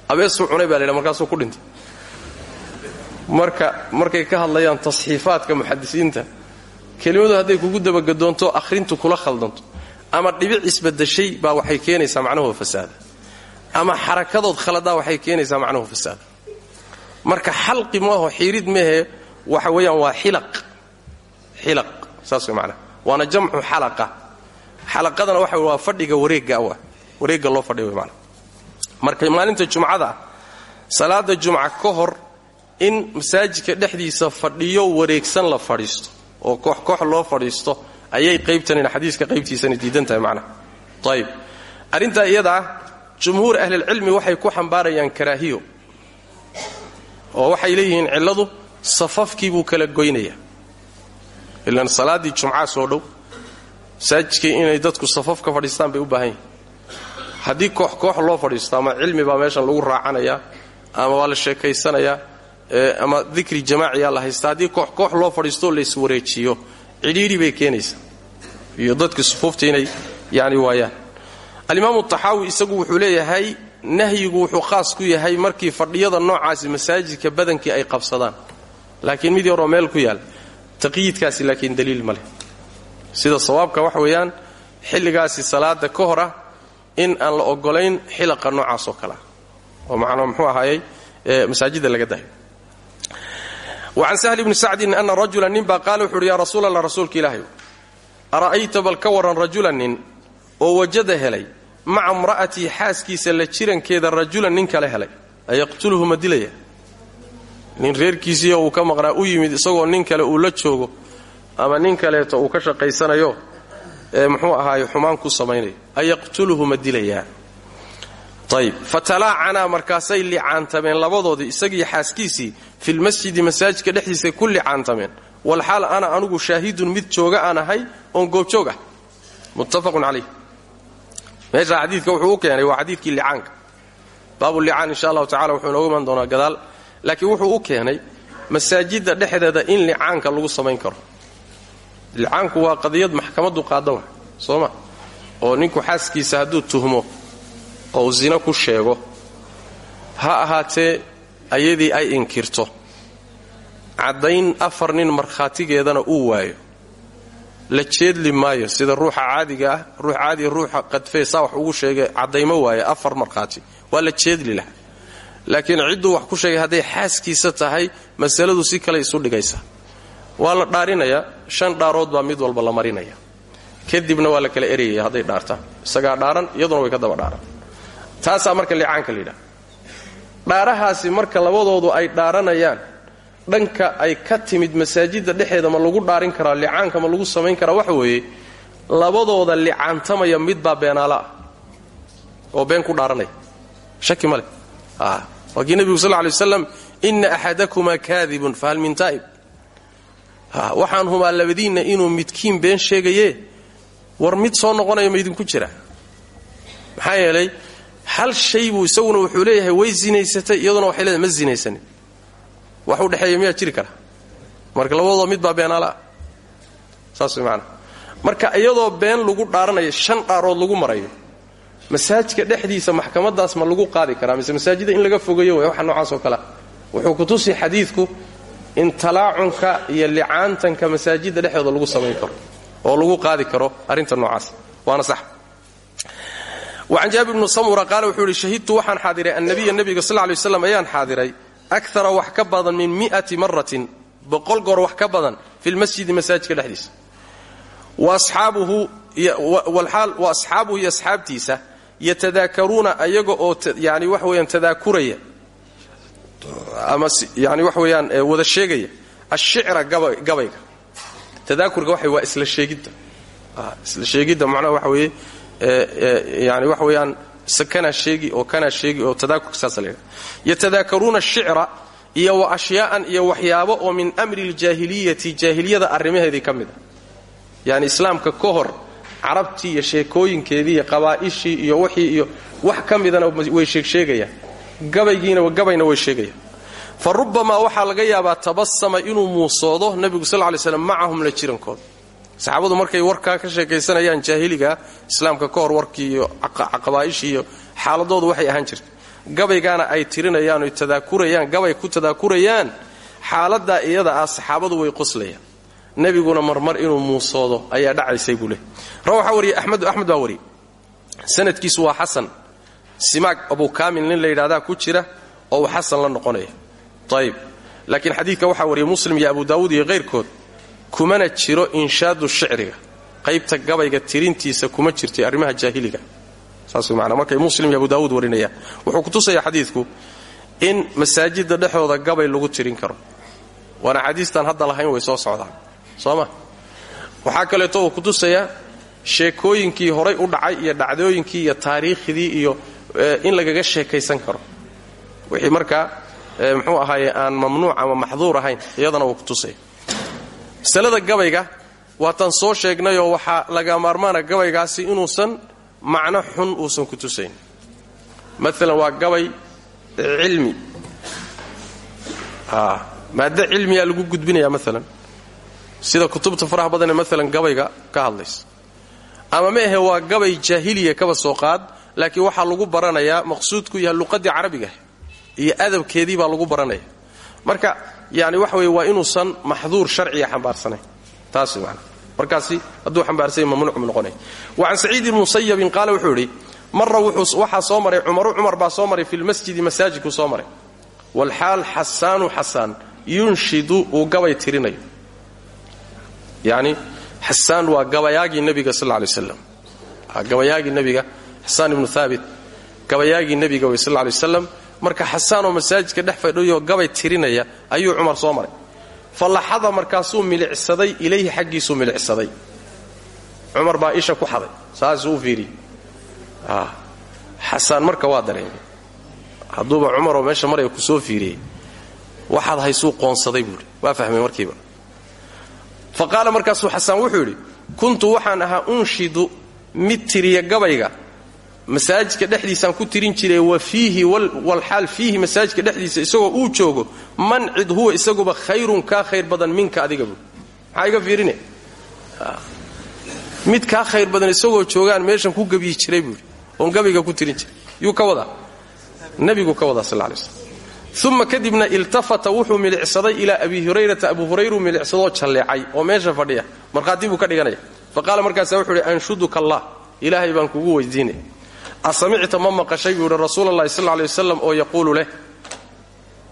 Abeesuu cunay baa la ydhaha markaasuu ku dhintay marka markay ka hadlayaan tasxiifaadka muxadisiinta kelimadu hadday kugu dabagadoonto akhrintu kula khaldanto ama dhibic isbadashay baa waxay keenaysaa macnahoo fasaada ama xarakadood khaladaa waxay keenaysaa macnahu fasaada marka xalqi maaho xiirid mehe waxa weeyaan waa xilaq. Xilaq saas way macnaha jamcu xalaqa. Xalaqadana waxa waa fadhiga wareegga wa wareegga loo fadhiya way marka maalinta jumcada salaada jumca ka hor in masaajidka dhexdiisa fadhiyo wareegsan la fadhiisto oo koox koox loo fadhiisto ayay qaybtanina xadiiska qaybtiisana diidan tahay macnaha. Ayib arrintaa iyada ah jumhuur ahlilcilmi waxay ku xambaarayaan karaahiyo oo waxay leeyihiin cilladu safafkii buu kala goynaya ilaan salaaddii jumcaa soo dhow masaajidkii inay dadku safaf fadhiistaan bay u baahan yihiin koox koox loo fadhiisto ama cilmi baa meeshan lagu raacanayaa ama waa la sheekaysanayaa ama dikri jamaaciyaa la haysta haddii koox koox loo fadhiistooo layswareejiyo cidhiidhi bay keenaysaa. Iyo dadka sufuufta inay yani waayaan. Alimaamu taxaawi isagu wuxuu leeyahay nahyigu wuxuu khaas ku yahay markii fadhiyada noocaasi masaajidka badankii ay qabsadaan. Laakiin mid yaroo meel ku yaal taqyiidkaasi laakiin daliil ma sida sawaabka waxa weeyaan xilligaasi salaada ka hor ah in aan la ogolayn xilaqa noocaas oo kalea oo macnaa muxuu ahaayey masaajidda laga dayo wacan sahl bni sacdin ana rajula nin baa qaala wuxu uhi yaa rasuul allah rasuulka ilaahay ara'ayta bal ka warran rajula nin oo wajada helay maca imra'atii xaaskiisa la jirankeeda rajulan nin kale helay? Ayaqtuluhu ma dilaya? Nin reerkiisiiyo uu ka maqnaa u yimid isagoo nin kale uu la joogo ama nin kaleeto uu ka shaqaysanayo ee muxuu ahaaye xumaan samaynayo. Ayaqtuluhu ma dilayaa ayb fatalaacanaa markaasay licaantameen labadoodii isagii xaaskiisii filmasjidi masaajidka dhexdiisay ku licaantameen. Walxaal ana anugu shaahidun mid jooga aan ahay oon goobjoog ah. Muttafaqun calayh meeshaa xadiidka wuxuu u keenay waa xadiidkii licaanka. Baabulicaan insha allahu tacala wuxuu inoogu iman doonaa gadaal laakiin wuxuu u keenay masaajidda dhexdeeda in licaanka lagu samayn karo. Licaanku waa qadiyad maxkamaddu qaada wa soo ma? Oo ninku xaaskiisa hadduu tuhmo oo zina ku sheego. Ha ahaatee ayadii ay inkirto. Caddayn afar nin markhaatigeedana uu waayo. La jeedli maayo sida ruuxa caadiga ah ruux caadiga ruuxa qadfee saa ugu sheegay caddaymo waaye afar markhaati. Waa la jeedli laha laakiin cidduu wax ku sheegay hadday xaaskiisa tahay masaladu si kale isu dhigaysa. Waa la dhaarinayaa shan dhaarood baa mid walba la marinaya. Kadibna waa la kala erayaya hadday dhaartaan. Isagaa dhaaran iyaduna way ka daba dhaaran taasaa marka licaanka la dhaarahaasi marka labadoodu ay dhaaranayaan dhanka ay ka timid masaajidda dhexeeda ma lagu dhaarin karaa licaanka ma lagu samayn karaa waxa weeye labadooda licaantamaya midbaa beenaala ah oo been ku dhaaranaya shaki ma leh. Waa kii nebigu sal ly waslam inna axadakumaa kaadibun fahal min taa'ib. Waxaan humaa labadiinna inuu midkiin been sheegaye war mid soo noqonaya ma idinku jira. Maxaa yeelay hal shay buu isaguna wuxuu leeyahay way zinaysatay iyaduna waxay leedahay ma zinaysanin. Wax u dhexeeya miyaa kara? Marka labadooda mid baa beenaala. Ah saas way marka iyadoo been lagu dhaaranayo shan dhaarood lagu marayo masaajidka dhexdiisa maxkamadaas ma lagu qaadi karaa mise masaajida in laga fogeeyo way waxa noocaasoo kalea wuxuu ku tusi xadiidku in talaacunka iyo licaantanka masaajidda dhexdooda lagu samayn oo lagu qaadi karo arrinta noocaas. Waana sax wacan jaabir bnu samura qaala wuxuu yidhi shahidtu waxaan xaadiray annabiya nebiga sal ly waslam ayaan xaadiray akara wax ka badan min mi'ati maratin boqol goor wax ka badan fi lmasjidi masaajidka dhexdiisa. Wa asxaabuhu iyo asxaabtiisa yatadaakaruuna ayaga oo yani wax weyaan tadaakuraya ama yani wax weeyaan wada sheegaya ashicra gabayga. Tadaakurka waxa waa isla sheegidda. Isla sheegidda macnaha waxa weeye yani waxa weeyaan kanaa sheegi oo kanaa sheegi oo tadaakurka saasa la yatadaakaruuna ashicra iyo wa ashyaa'an iyo waxyaabo oo min amri ljaahiliyati jaahiliyada arrimaheedii ka mid a. Yani islaamka ka hor carabtii iyo sheekooyinkeedii iyo qabaa'ishii iyo wixii iyo wax ka midana way sheegsheegayaan. Gabaygiina gabayna way sheegayaan. Fa rubamaa waxaa laga yaabaa tabasama inuu muusoodo nebigu sal lay slam macahum la jirankooda saxaabadu markay warkaa ka sheekaysanayaan jaahiliga islaamka ka hor warkii iyo qabaa'ishii iyo xaaladoodu waxay ahaan jirta gabaygaana ay tirinayaan oy tadaakurayaan gabay ku tadaakurayaan xaaladaa iyada ah saxaabadu way qoslayaan. Nebiguna marmar inuu muusoodo ayaa dhacaysay buu leh. Rawaxa wariye axmedu axmed sanadkiisu waa xasan. Simaag abu kaamil nin la yidhahdaa ku jira oo uu xasan la noqonaya. Ayib laakiin xadiidka waxaa wariyey muslim iyo abu daawuud iyo kayrkood kumana jiro inshaadu shicriga. Qaybta gabayga tirintiisa kuma jirtay arrimaha jaahiliga. Saas mana markay muslim iyo abu daawuud warinayaan. Wuxuu kutusaya xadiidku in masaajidda dhexdooda gabay lagu tirin karo. Waana xadiistaan hadda lahayn way soo socdaan. Soo ma? Waxaa kaleeto uu kutusayaa sheekooyinkii horay u dhacay iyo dhacdooyinkii iyo taariikhdii iyo in lagaga sheekaysan karo. Wixii markaa muxuu ahaaye aan mamnuuc ama maxduur ahayn iyadana wuu masalada gabayga waataan soo sheegnayoo waxaa laga maarmaana gabaygaasi inuusan macno xun uusan ku tusayn. Maalan waa gabay cilmi. Maaddo cilmiyaa lagu gudbinaya maalan sida kutubta faraha badan ee maalan gabayga ka hadlaysa. Ama ma ahe waa gabay jaahiliya kaba soo qaad laakiin waxaa lagu baranayaa maqsuudku yahay luqadii carabiga iyo adabkeedii baa lagu baranaya. Marka yani waxa weye waa inuusan maxduur sharciga xambaarsanayn taas man markaasi hadduu xambaarsanya mamnuuc mu noqonaya wa can saciid ibni musayabin qaala wuxuu idhi mara waxaa soo maray cumaru cumar baa soo maray fi lmasjidi masaajidkuu soo maray. Walxaal xasaanu xasaan yunshidu uu gabay tirinayo. Yani xasaan waa gabayaagii nebiga sal lay slam gabayaagii nebiga xasaan ibnu haabit gabayaagii nebiga wey sal lay marka xasaanoo masaajidka dhex fadhiyo gabay tirinaya ayuu cumar soo maray. Fallaxada markaasuu milicsaday ilayhi xaggiisuu milicsaday. Cumar baa isha ku xaday saasuu u fiiriyey xasaan marka waa dareemay. Hadduuba cumaroo meesha maraya ku soo fiiriyey waxaad haysuu qoonsaday buuhi waa fahmay markiiba. Fa qaala markaasuu xasaan wuxuu yidhi kuntu waxaan ahaa unshidu mid tiriya gabayga masaajidka dhexdiisaan ku tirin jiray wa fiihi walxaal fiihi masaajidka dhexdiisa isagoo uu joogo man cid huwa isaguba khayrun kaa khayr badan minka adiga maxaa iga fiirine? Mid kaa khayr badan isagoo joogaan meeshan ku gebyi jiray buui oon gabayga ku tirin jiray. Yuu ka wadaa? Nebigu ka wadaa sal lay slm uma kadibna iltafata wuxuu milicsaday ilaa abi hurayrata. Abu hurayruu milicsadoo jalleecay oo meesha fadhiya. Markhaati buu ka dhiganaya. Fa qaala markaasa wuxuu ihi anshuduka allah ilaahay baan kugu weydiinaya asamicta ma maqashay? buu ihi rasuul allahi sal lay wasalam oo yaquulu leh.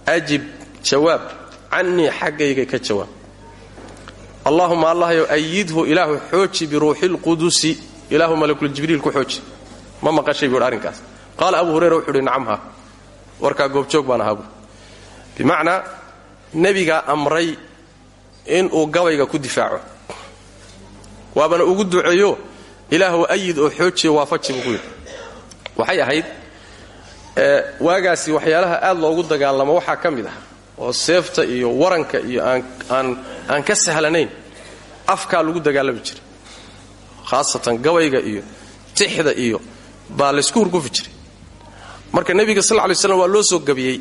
Ajib jawaab. Cannii xaggayga ka jawaab. Allahuma allahyow ayidhu ilaahu xooji biruuxi lqudusi ilaahu malakuljibriil ku xooji. Ma maqashay? buu ihi arrinkaas. Abu hurayra wuxuu ihi nacamha warkaa goobjoog baan ahaa buu bimacnaa nebigaa amray inuu gabayga ku difaaco. Waabana ugu duceeyo ilaahu ayid oo xoojiya waafaji buu yidhi waxay ahayd waagaasi waxyaalaha aad loogu dagaalamo waxaa ka mid ah oo seefta iyo waranka iyo aan ka sahlanayn afkaa lagu dagaalami jiray khaasatan gabayga iyo tixda iyo baa laysku hurgufi marka nebiga sal lay slam waa loo soo gabiyey.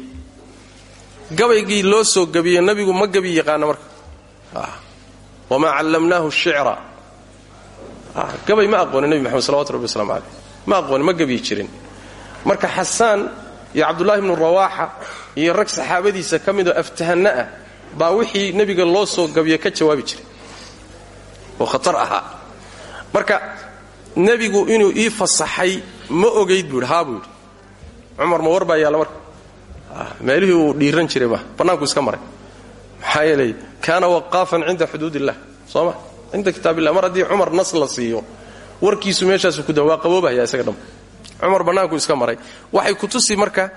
Gabaygii loo soo gabiyey nebigu ma gabi yaqaana marka. Wamaa callamnaahu shicra gabay ma aqoonin nebi maxamed salawatu rabbi waslamu ma aqoonin ma gabiyi jirin. Marka xasaan iyo cabdullaahi bnu rawaaxa iyo rag saxaabadiisa ka midoo aftahanna ah baa wixii nebiga loo soo gabiye ka jawaabi jiray. Oo khatar ahaa marka nebigu inuu ii fasaxay ma ogayd buu yidhi haa buu yidhi. Cumar ma war baa yaalla marka? Meelihii uu dhiiran jiray ma bannaanku iska maray. Maxaa yeelay kaana waqaafan cinda xuduud illah soo ma? Cinda mar haddii cumar nas la siiyo warkiisu meeshaasu ku waa qaboobahaya isaga dham. Cumar bannaanku iska maray. Waxay ku tusi marka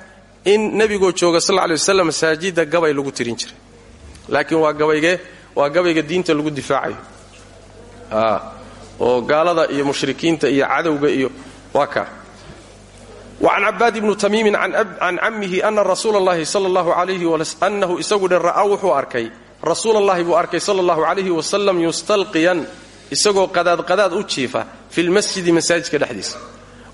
in nebigoo jooga sal lay waslam masaajidda gabay lagu tirin jiray. Laakiin waa gabaygee waa gabayga diinta lagu difaacayo. Oo gaalada iyo mushrikiinta iyo cadowga iyo waa kaa wacan cabaad ibnu tamiimin can cammihi ana rasuula allahi sal allahu alayhi annahu isagu dhe ra'aa wuxuu arkay. Rasuulallahi buu arkay sala allahu calayhi wasalam yustalqiyan isagoo qadaadqadaad u jiifa fi lmasjidi masaajidka dhexdiisa.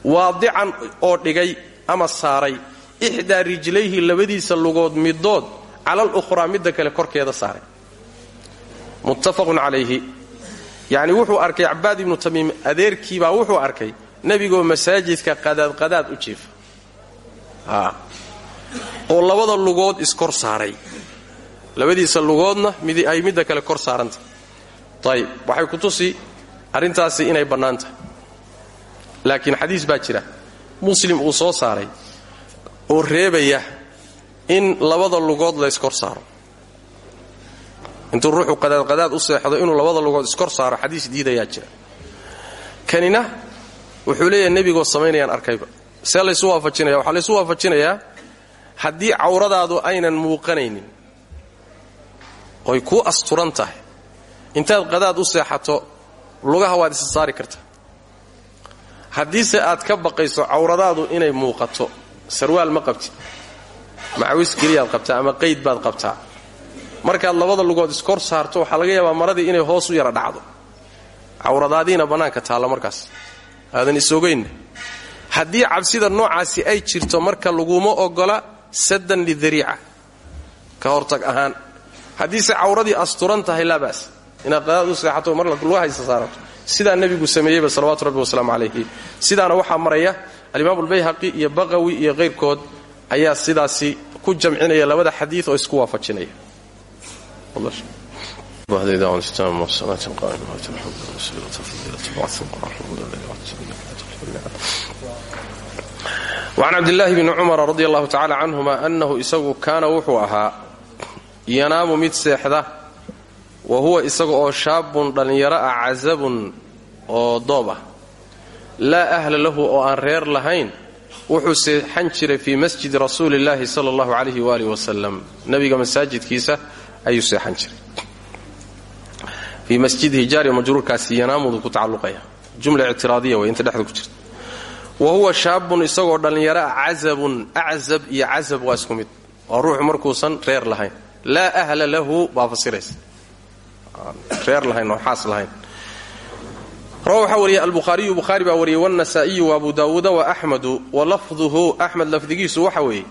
Waadican oo dhigay ama saaray ixdaa rijlayhi labadiisa lugood midood cala alukhraa midda kale korkeeda saaray. Muttafaqun calayhi. Yacni wuxuu arkay cabaad ibnu tamiim adeerkiibaa wuxuu arkay nebigoo masaajidka qadaadqadaad u jiifa. Oo labada lugood iskor saaray. Labadiisa lugoodna ay midda kale kor saaranta ayib waxay ku tusi arrintaasi inay bannaan tahay. Laakiin xadiis baa jira. Muslim uu soo saaray oo reebaya in labada lugood layskor saaro. Intuu ruuxu qadaadqadaad u seexdo inuu labada lugood iskor saaro xadiis diidayaa jira. Kanina wuxuu leeyahay nebigoo samaynayaan arkayba. See laysu waafajinaya. Waxaa laysu waafajinayaa haddii cawradaadu aynan muuqanaynin oy kuu asturan tahay intaad qadaad u seexato lugaha waad isa saari kartaa haddiise aad ka baqayso cawradaadu inay muuqato sarwaal ma qabtid macawis keliyaad qabtaa ama qayd baad qabtaa. Markaad labada lugood iskor saarto waxaa laga yaabaa maradii inay hoos u yara dhacdo. Cawradaadiina bannaanka taalla markaas. Aadan isogaynna haddii cabsida noocaasi ay jirto marka laguma ogola saddan lidariica. Ka hortag ahaan. Haddiise cawradii asturan tahay laa ba's inaad qadaad u seexato mar lugahaysa saarato sidaa nebigu sameeyeyba salawaatu rabbi wasalaamu calayhi sidaana waxaa maraya alimaamu albayhaqi iyo baqawi iyo kayrkood ayaa sidaasi ku jamcinaya labada xadiid oo isku waafajinaya wacan cabdillaahi bni cumara radi allahu tacala canhuma annahu isagu kaana wuxuu ahaa yanaamu mid seexda wa huwa isaga oo shaabun dhallinyaro ah casabun oo doob ah. Laa ahla lahu oo aan reer lahayn wuxuu seexan jiray fii masjidi rasuuli illaahi sala allahu calayhi waaalih wasalam nabiga masaajidkiisa ayuu seexan jiray. Fii masjidihi jaari majruurkaasi yanaamudu ku tacalluqaya. Jumla ictiraadiya way inta dhexda ku jirta. Wa huwa shaabun isagoo dhallinyaro ah casabun aczab iyo casab waa isku mid. Waa ruuxu markuusan reer lahayn. Laa ahla lahu baa fasiraysa reer lahayn oo xaas lahayn. Rawa waxaa wariyay albukhaariyu bukhaari baa wariyey wاnasaa'iyu waabu daawuuda waaxmadu walafduhu axmed lafdigiisu waxa weeye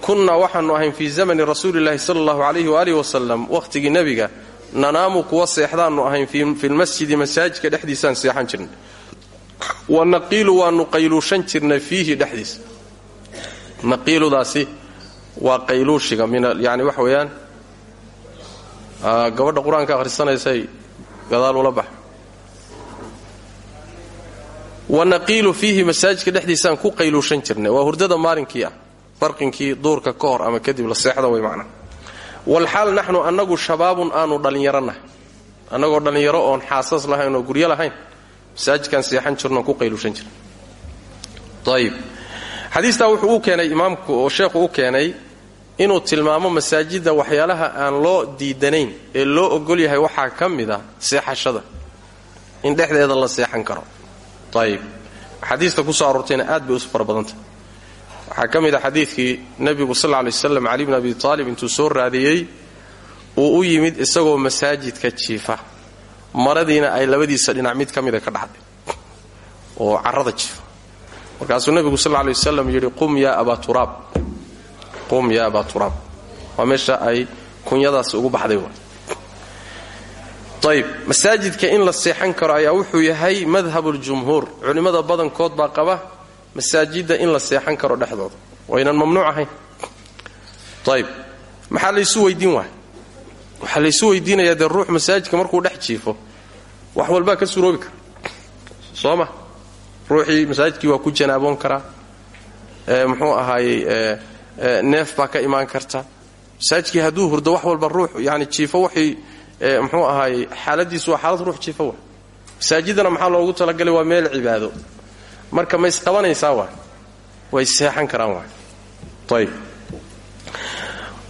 kunnaa waxaanu ahayn fii zamani rasuuli llahi sala allahu alayhi waaalih wasalam wakhtigii nebiga nanaamu kuwa seexdaannu ahayn fi lmasjidi masaajidka dhexdiisaan seexan jirnay wa naqiilu waannu qayluushan jirnay fiihi dhexdiisa naqiiludaasi waa qayluushiga yani waxa weeyaan gabadha qur'aanka akhrisanaysay gadaal ula bax. Wa naqiilu fiihi masaajidka dhexdiisaan ku qayluushan jirnay. Waa hurdada maalinkii ah barqinkii duurka ka ama kadib la seexda way macnaa walxaal naxnu annagu shabaabun aanu dhallinyaranahay. Annagoo dhallinyaro oon xaasas lahayn oo guryo lahayn masaajidkaan seexan jirno ku qayluushan jirna ayib xadiistaa wuxuu keenay imaamku oo sheekhu u keenay inuu tilmaamo masaajidda waxyaalaha aan loo diidanayn ee loo ogol yahay waxaa ka mid seexashada. In dhexdeeda la seexan karo. Ayib xadiista ku soo aroortayna aad bay u fara badantah waxaa ka mid a xadiidkii nebigu sal lay waslam abi taalib intuu soo raadiyey uu u yimid isagoo masaajidka jiifa. Maradiina ay labadiisa dhinac mid ka mida ka dhacday. Oo carrada jiifa. Markaasuu nebigu sal lay wasalam yidhi qum yaa abaa turaab qum yaa abaa turaab waa meesha ay kunyadaasi ugu baxday ayb masaajidka in la seexan karo ayaa wuxuu yahay madhabuljumhuur culimmada badankood baa qaba masaajidda in la seexan karo dhexdooda. Waynan mamnuuc ahayn. Ayb maxaa laysu weydiin waay? Waxaa laysu weydiinayaa ruux masaajidka markuu dhex jiifo wax walbaa ka suroobi kara. Soo ma? Ruuxii waa ku janaaboon karaa. Muxuu ahaayey neef baa ka imaan karta. Masaajidkii hadduu hurdo wax walba ruux yani jiifo waxay muxuu ahaayey xaaladiisu waa xaalad ruux jiifo wa masaajidana maxaa loogu talagalay? Waa meel cibaado. Marka ma isqabanaysaa waa. Way seexan karaan waa. Ayb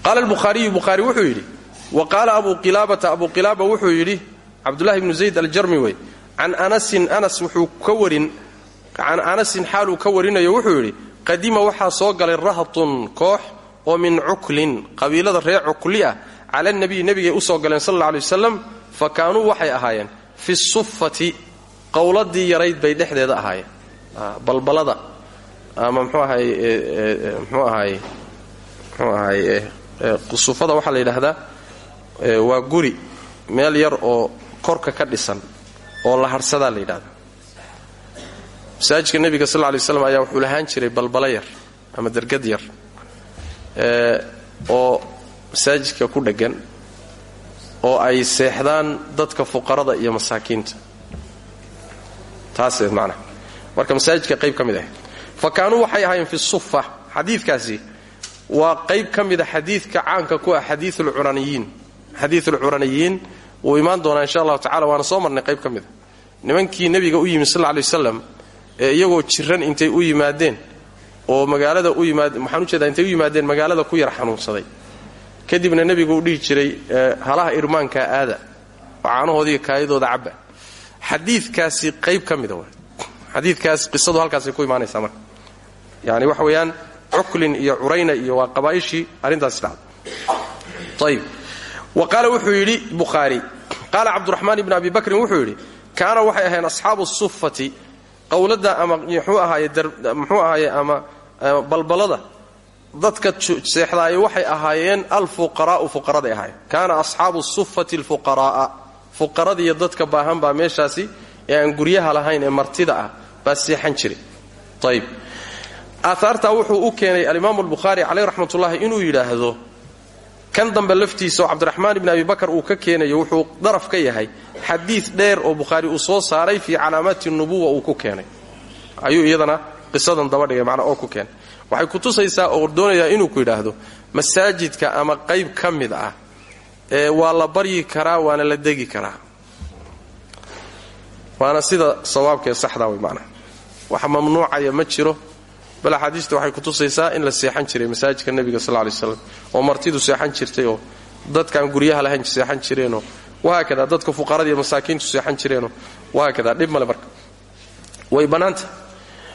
qaala albukhaariyu bukhaari wuxuu yidhi wa qaala abu qilaabata abu qilaaba wuxuu yidhi cabdullahi bnu zayd aljarmi wey can anasin anas wuxuu ka warin can anasin xaaluu ka warinayo wuxuu yidhi qadima waxaa soo galay rahatun koox oo min cuklin qabiilada reer cukli ah cala nabiyi nebigay u soo galeen sal alla alay wasalam fa kaanuu waxay ahaayeen fi sufati qowladii yarayd bay dhexdeeda ahaayeen. Balbalada. Ama mxuu ahay mxuu ahay mxuu ahay sufada waxaa la yidhaahdaa waa guri meel yar oo korka ka dhisan oo la harhsadaa la yidhahdaa masaajidka nebiga sal lay slam ayaa wuxuu lahaan jiray balbalo yar ama dergad yar oo masaajidka ku dheggan oo ay seexdaan dadka fuqarada iyo masaakiinta. Taas macnaha. Marka masaajidka qayb ka mid ah. Fa waxay ahaayeen fi sufa xadiidkaasi. Waa qayb ka mida xadiidka caanka ku ah xadiiulcuraniyiin xadiiulcuraniyiin wuu imaan doonaa insha allahu tacala waana soo marnay qayb ka mida nimankii nebiga u yimi sal lay waslam ee iyagoo jiran intay u yimaadeen oo magaalada u yimaad waxaan u jeedaa intay u yimaadeen magaalada ku yar xanuunsaday. Kadibna nebigu u dhihi jiray halaha irmaankaa aada oo caanahoodiiyo cabba. Xadiidkaasi qayb ka mida wa xadiidkaas qisadu halkaasay ku imaanaysaa marka. Yani waxa weeyaan cuklin iyo curayna iyo waa qabaa'ishii arrintaasi dhacday ayib wuxuu yidhi bukhaari qaala cabduraxmaan ibni abi bakrin wuxuu yidhi kaana waxay ahayn asxaabu sufati qowladda ama muxuu ahaaye muxuu ahaaye ama balbalada dadka seexdaaye waxay ahaayeen alfuqaraa'u fuqaraday ahaayeen. Kaana asxaabu sufati alfuqaraa'a. Fuqaradiiyo dadka baahan baa meeshaasi ee aan guryaha lahayn ee martida ah baa seexan jiray. Ayib aahaartaa wuxuu u keenay alimaamu albukhaari caleyh raxmatullaahi inuu yidhaahdo kan dambe laftiisa oo cabdiraxmaan ibni abi bakar uu ka keenayo wuxuu daraf ka yahay. Xadiid dheer oo bukhaari uu soo saaray fii calaamaati nubuwa uu ku keenay. Ayuu iyadana qisadan dabadhigay macnaa oo ku keenay waxay kutusaysaa oo doonayaa inuu ku yidhaahdo masaajidka ama qayb ka mid ah ee waa la baryi karaa waana la degi karaa. Waana sida sawaabkaee saxda way macnaha wax mamnuucaya ma jiro bal axaadiista waxay kutusaysaa in la seexan jiray masaajidka nebiga sal lay slam oo martidu seexan jirtay oo dadkaan guryaha lahayn seexan jireenoo wahaakada dadka fuqarada iyo masaakiintu seexan jireenoo wahaakada dhib male marka. Way bannaanta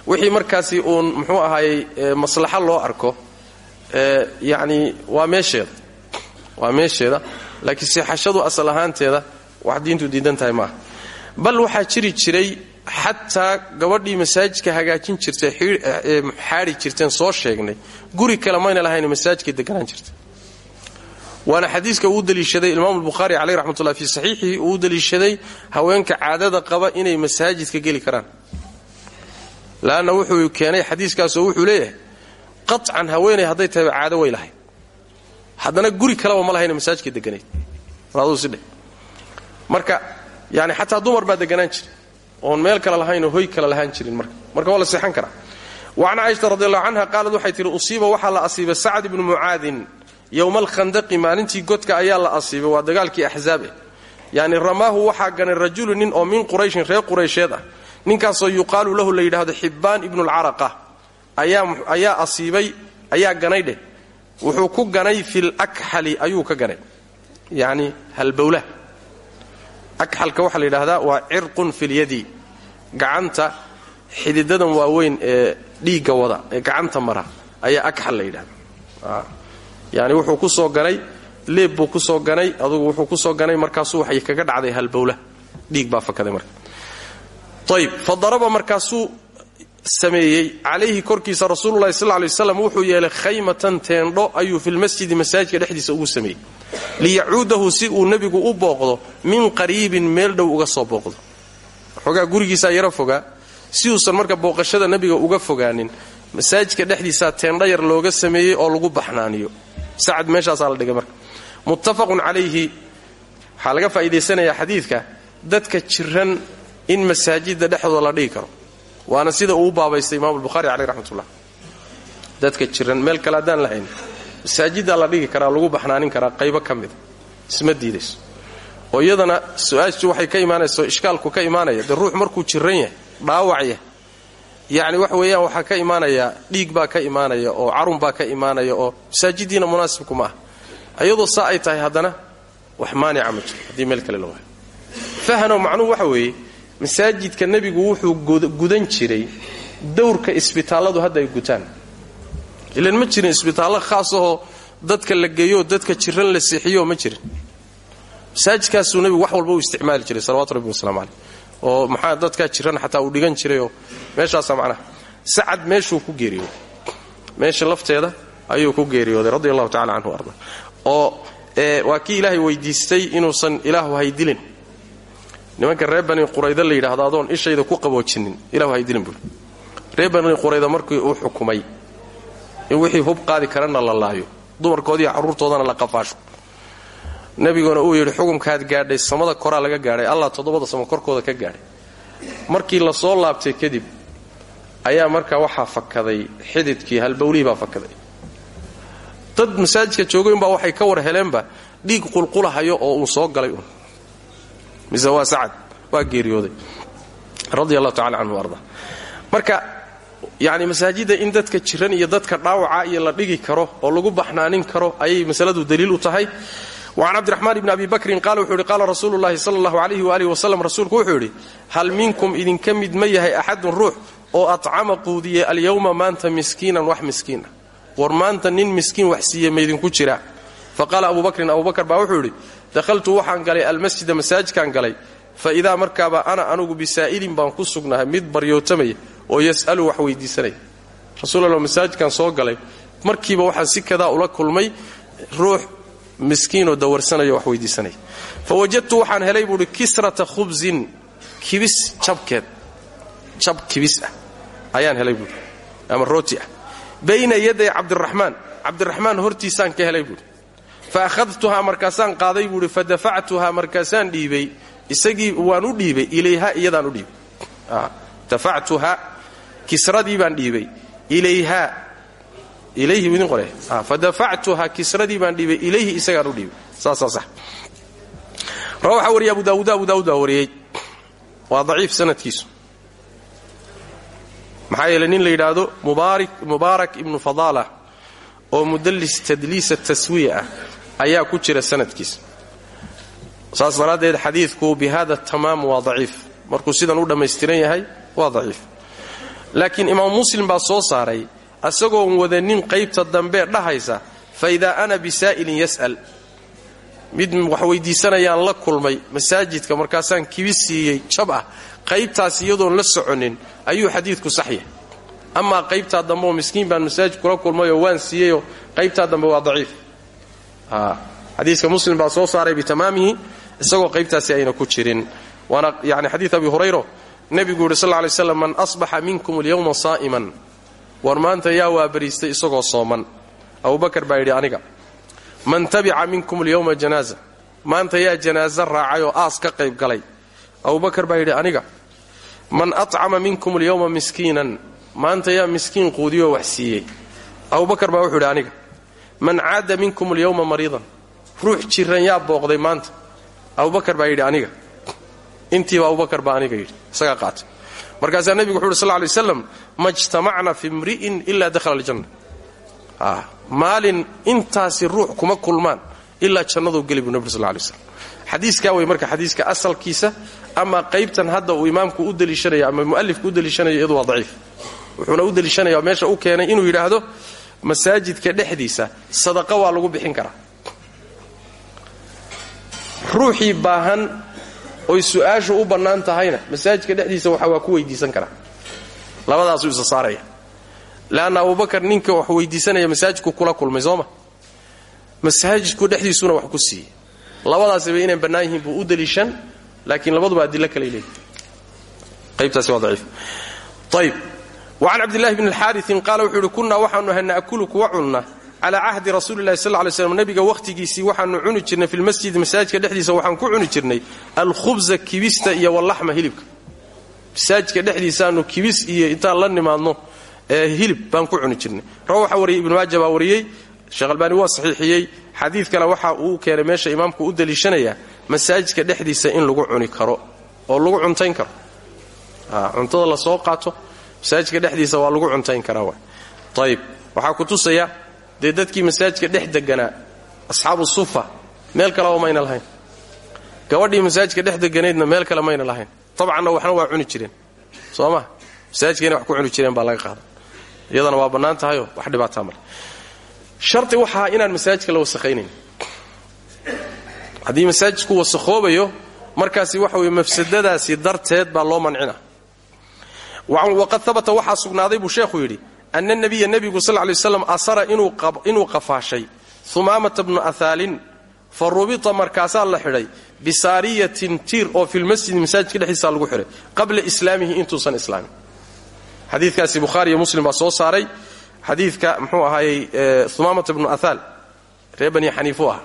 wixii markaasi uun muxuu ahaayey maslaxo loo arko yacni waa meesheeda waa meesheeda laakiin seexashadu asal ahaanteeda wax diintu diidan maaha. Bal waxaa jiri jiray xataa gabadhii masaajidka hagaajin jirtay xaadi jirteen soo sheegnay. Guri kale mayna lahayn masaajidkay deganaan jirtay. Waana xadiiska uu daliishaday imaamu bukhaari caleyh raxmatullah fii saxiixihi uu daliishaday haweenka caadada qaba inay masaajidka geli karaan. Laanna wuxuu keenay xadiiskaasoo wuxuu leeyahay qacan haweenay hadday tahayba caado way lahayd. Haddana guri kaleba ma lahayna masaajidka deganayd marka yani xataa dumar baa deganaan jira oon meel kale lahaynoo hoy kale lahaan jirin marka. Marka waa la seexan wa can caaishata radiallahu canha qaalad waxay tihi usiiba waxaa la asiibay sacd ibnu mucaadin yowma alkhandaqi maalintii godka ayaa la asiibay waa dagaalkii axzaab eh. Yani ramaahu waxaa ganay rajulu nin oo min qurayshin reer quraysheed ah. Ninkaasoo yuqaalu lahu la yidhaahdo xibbaan ibnulcaraqa ayaa asiibay ayaa ganay dheh. Wuxuu ku ganay fil akxali ayuu ka ganay. Yacni halbowlah akxalka waxaa la yidhaahdaa waa cirqun filyadi gacanta xididadan waaweyn ee dhiigga wada ee gacanta mara ayaa akxal la yidhahda yani wuxuu ku soo ganay leeb buu ku soo ganay adugu wuxuu ku soo ganay markaasuu waxay kaga dhacday halbowlah dhiig baa fakaday marka. Ayb fa markaasuu sameeyey. Calayhi korkiisa rasuululahi sal lay waslam wuxuu yeelay khaymatan teendho ayuu filmasjidi masaajidka dhexdiisa ugu sameeyey. Liyacuudahu si uu nebigu u booqdo min qariibin meel dhow uga soo booqdo. Xoogaa gurigiisaa yaro fogaa si uusan marka booqashada nebiga uga fogaanin masaajidka dhexdiisaa teendho yar looga sameeyey oo lagu baxnaaniyo. Sacad meeshaasaa la dhigay marka. Muttafaqun calayhi. Waxaa laga xadiidka dadka jiran in masaajidda dhexdooda la dhigi karo waana sida uu baabaystay imaamu albukhaari caleyh raxmatullah dadka jiran meel kale haddaan lahayn masaajiddaa la dhigi karaa lagu baxnaanin karaa qaybo ka mida isma diidayso oo iyadana su'aashu waxay ka imaanayso ishkaalku ka imaanaya dee ruux markuu jiran yahay dhaawac yahay. Yacni wax weeyaan waxaa ka imaanaya dhiig baa ka imaanaya oo carun baa ka imaanaya oo masaajiddiina munaasibku ma ah iyadoo saa ay tahay haddana wax maanica ma jiro meel kale la waayo macnuhu waxa weeye masaajidka nebigu wuxuu gudan jiray dowrka isbitaalladu hadda ay gutaan. Ilan ma jirin isbitaallo khaas ahoo dadka la geeyooo dadka jiran la seexiyooo ma jirin. Masaajidkaasuu nebigu wax walba u isticmaali jiray salawatu rabbi wasalaamu caleyh oo maxaa dadkaa jiran xataa uu dhigan jirayoo meeshaasaa macnaha sacad meeshuu ku geeriyooday. Meesha lafteeda ayuu ku geeriyooday radi allahu tacala arda. Oo waa kii ilaahay weydiistay inuusan ilaahu haydilin nimanka reer bani qurayda la yidhaahdo adoon ishayda ku qaboojinin ilahu haydilin buui reer bani qurayda markii uu xukumay in wixii hub qaadi karana la laayo dumarkoodiiyo carruurtoodana la qafaasho. Nebiguna uu yidhi xukumkaad gaadhay samada koraa laga gaadhay allah toddobada samo korkooda ka gaadhay. Markii la soo laabtay kadib ayaa markaa waxaa fakaday xididkii halbawlihii baa fakaday. Dad masaajidka joogaynbaa waxay ka war heleenba dhiig qulqulahayo oo uu soo galay mise waa sacad waa geeriyooday. Radi allahu tacala canhu marka yacni masaajidda in dadka jiran iyo dadka dhaawaca iyo la dhigi karo oo lagu baxnaanin karo ayay masaladu daliil u tahay. Wacan cabdiraxmaan ibni abi bakrin qaala wuxuu yidhi qaala rasuulu llahi sala allahu alayhi waalihi wasalam wuxuu yidhi hal minkum idinka mid ma yahay axadun ruux oo atcama quudiye alyowma maanta miskiinan wax miskiina war maanta nin miskiin wax siiye maydinku jira fa qaala abu bakrin abu bakar baa wuxuu yidhi dakhaltu waxaan galay almasjida masaajidkaan galay fa idaa markaaba ana anugu bisaa'ilin baan ku sugnahay mid baryootamaya oo yas'alu wax weydiisanaya rasuul alla masaajidkaan soo galay markiiba waxaan si kadaa ula kulmay ruux miskiinoo dawarsanaya wax weydiisanaya fa wajadtu waxaan helay buuhi kisrata khubsin kibis jabkeed jab kibis ayaan helay buuhi ama rooti bayna yaday cabdiraxmaan cabdiraxmaan hortiisaan ka helay buuhi fa akhadtuhaa markaasaan qaaday buuhi fa dafactuhaa markaasaan dhiibay isagii waan u dhiibay ilayha iyadaan u dhiibay dafactuhaa kisradii baan dhiibay ilayha ilayhi idin qore fa dafactuhaa kisradii baan dhiibay ilayhi isagaan u dhiibay saasaa sax rawa waxaa wariyay abu daawuud abu daawud baa wariyey waa sanadkiisu maxaa yeeley nin la yidhaahdo mubaarak ibnu fadaala oo mudallis tadliisa taswiya ah ayaa ku jira sanadkiisa saas daraaddeed xadiidku bi hada tamaam waa daciif. Markuu sidan u dhammaystiran yahay waa daciif. Laakiin imaam muslim baa soo saaray asagoon wadanin qaybta dambe dhahaysa fa idaa ana bisaa'ilin yas'al. Mid wax weydiisanayaan la kulmay masaajidka markaasaan kibi siiyey jab ah qaybtaas iyadoon la soconin ayuu xadiidku sax yahay amaa qaybtaa dambe oo miskiin baan masaajid kula kulmayoo waan siiyeyoo qaybtaa dambe waa daciif xadiiska muslim baa soo saaray bitamaamihi isagoo qaybtaasi ayna ku jirin. Waana yani xadiid abi hurayro nebigu yidhi sal lay slam man asbaxa minkum alyawma saa'iman. War maanta yaa waa bariistay isagoo sooman. Abubakar baa yidhi aniga man tabica minkum alyawma janaaza. Maanta yaa janaaso raacay aas ka qayb galay. Abubakar baa yidhi aniga man acama minkum alyawma miskiinan. Maanta yaa miskiin quudiyoo wax siiyey. Abubakar baa wuxuu aniga man caada minkum alyawma mariidan. Ruux jiran yaa booqday maanta. Abubakar baa yidhi aniga. Intiiba abubakar baa aniga yidhi isagaa qaatay. Markaasaa nebigu wuxu uhi sal lay waslam ma jtamacna fi mri'in ilaa dakhala aljanna. Maalin intaasi ruux kuma kulmaan ilaa jannaduu geli buu nebig sal lay slam xadiiskaa wey marka xadiiska asalkiisa ama qaybtan hadda uu imaamku u deliishanayo ama mu'alifku u deliishanayo iyadu waa daciif. Wuxuuna u deliishanaya meesha u keenay inuu yidhaahdo masaajidka dhexdiisa sadaqa waa lagu bixin karaa. Ruuxii baahan oy su'aashu u bannaan tahayna masaajidka dhexdiisa waxa waa ku weydiisan karaa. Labadaasuu isa saaraya. Leanna abubakar ninka wax weydiisanaya masaajidku kula kulmay sooma masaajidku dhexdiisuna wax ku siiyey. Labadaasiba inay bannaan yihiin buu u deliishan laakiin labaduba adilo kaley leeyihi qaybtaasi waa daciif. Ayb wacan cabdillahi bni alxaariin qaala wuxuu yidhi kunnaa waxaanu ahay na'kulu kuwa cunna calaa cahdi rasuulilahi sal lay slam nabiga wakhtigiisii waxaanu cuni jirnay filmasjidi masaajidka dhexdiisa waxaan ku cuni jirnay alkhubza kibista iyo wallaxma hilibka. Masaajidka dhexdiisaanu kibis iyo intaan la nimaadno hilib baan ku cuni jirnay. Rawa waxaa wariyey ibnu maaja baa wariyey sheekh albaani waa saxiixiyey. Xadiid kale waxa uu keenay meesha imaamku u daliishanaya masaajidka dhexdiisa in lagu cuni karo oo lagu cuntayn karo. Cuntada masaajidka dhexdiisa waa lagu cuntayn karaa wa ayib waxaa ku tusaya dadkii masaajidka dhex deganaa asxaabu sufa meel kaleba mayna lahayn. Gabadhii masaajidka dhex deganaydna meel kale mayna lahayn. Tabcanna waxna waa cuni jireen. Soo ma? Wax ku cuni jireen baa laga qaadan iyadana waa bannaan wax dhibaataa male sharti waxaa inaan masaajidka la wasakhaynayn haddii masaajidku wasakhoobayo markaasi waxa weye mafsadadaasi darteed baa loo mancina waqad habata waxaa sugnaaday buu sheekhu yidhi ana nabiya nebigu sal lay waslam asara inuu qafaashay. Humaamata bnu ahaalin fa rubita markaasaa la xidhay bisaariyatin tiir oo filmasjidi masaajidka dhexdiisa lagu xidhay qabla islaamihi intuusan islaamin. Xadiikaasi bukhaariiyo muslim baa soo saaray. Xadiidka mxuu ahaayey humaamata bnu ahaal ree bani xaniifu aha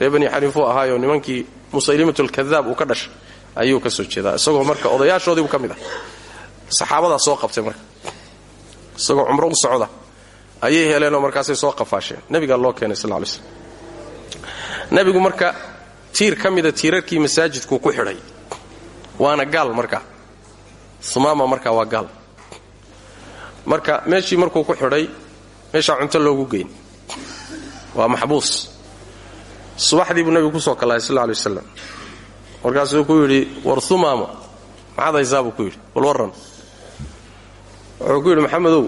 ree bani xaniifu ahaayo nimankii musaylimat uu ka dhashay ayuu ka soo jeedaa. Isagoo marka odayaashoodiibu ka mid ah saxaabadaa soo qabtay marka. Isagoo cumro u socda ayay heleenoo markaasay soo qafaasheen. Nebigaa loo keenay sal lay slm nebigu marka tiir ka mida tiirarkii masaajidkuu ku xidhay waana gaal marka. Humaama marka waa gaal. Marka meeshii markuu ku xidhay meeshaa cunto loogu geyn. Waa maxbuus. Subaxdii buu nebigu ku soo kalahay sal lay wasalam markaasuu ku yidhi war humaama maxaad haysaa? Buu ku yidhi wal warran wuxuu ku yidhi maxamedow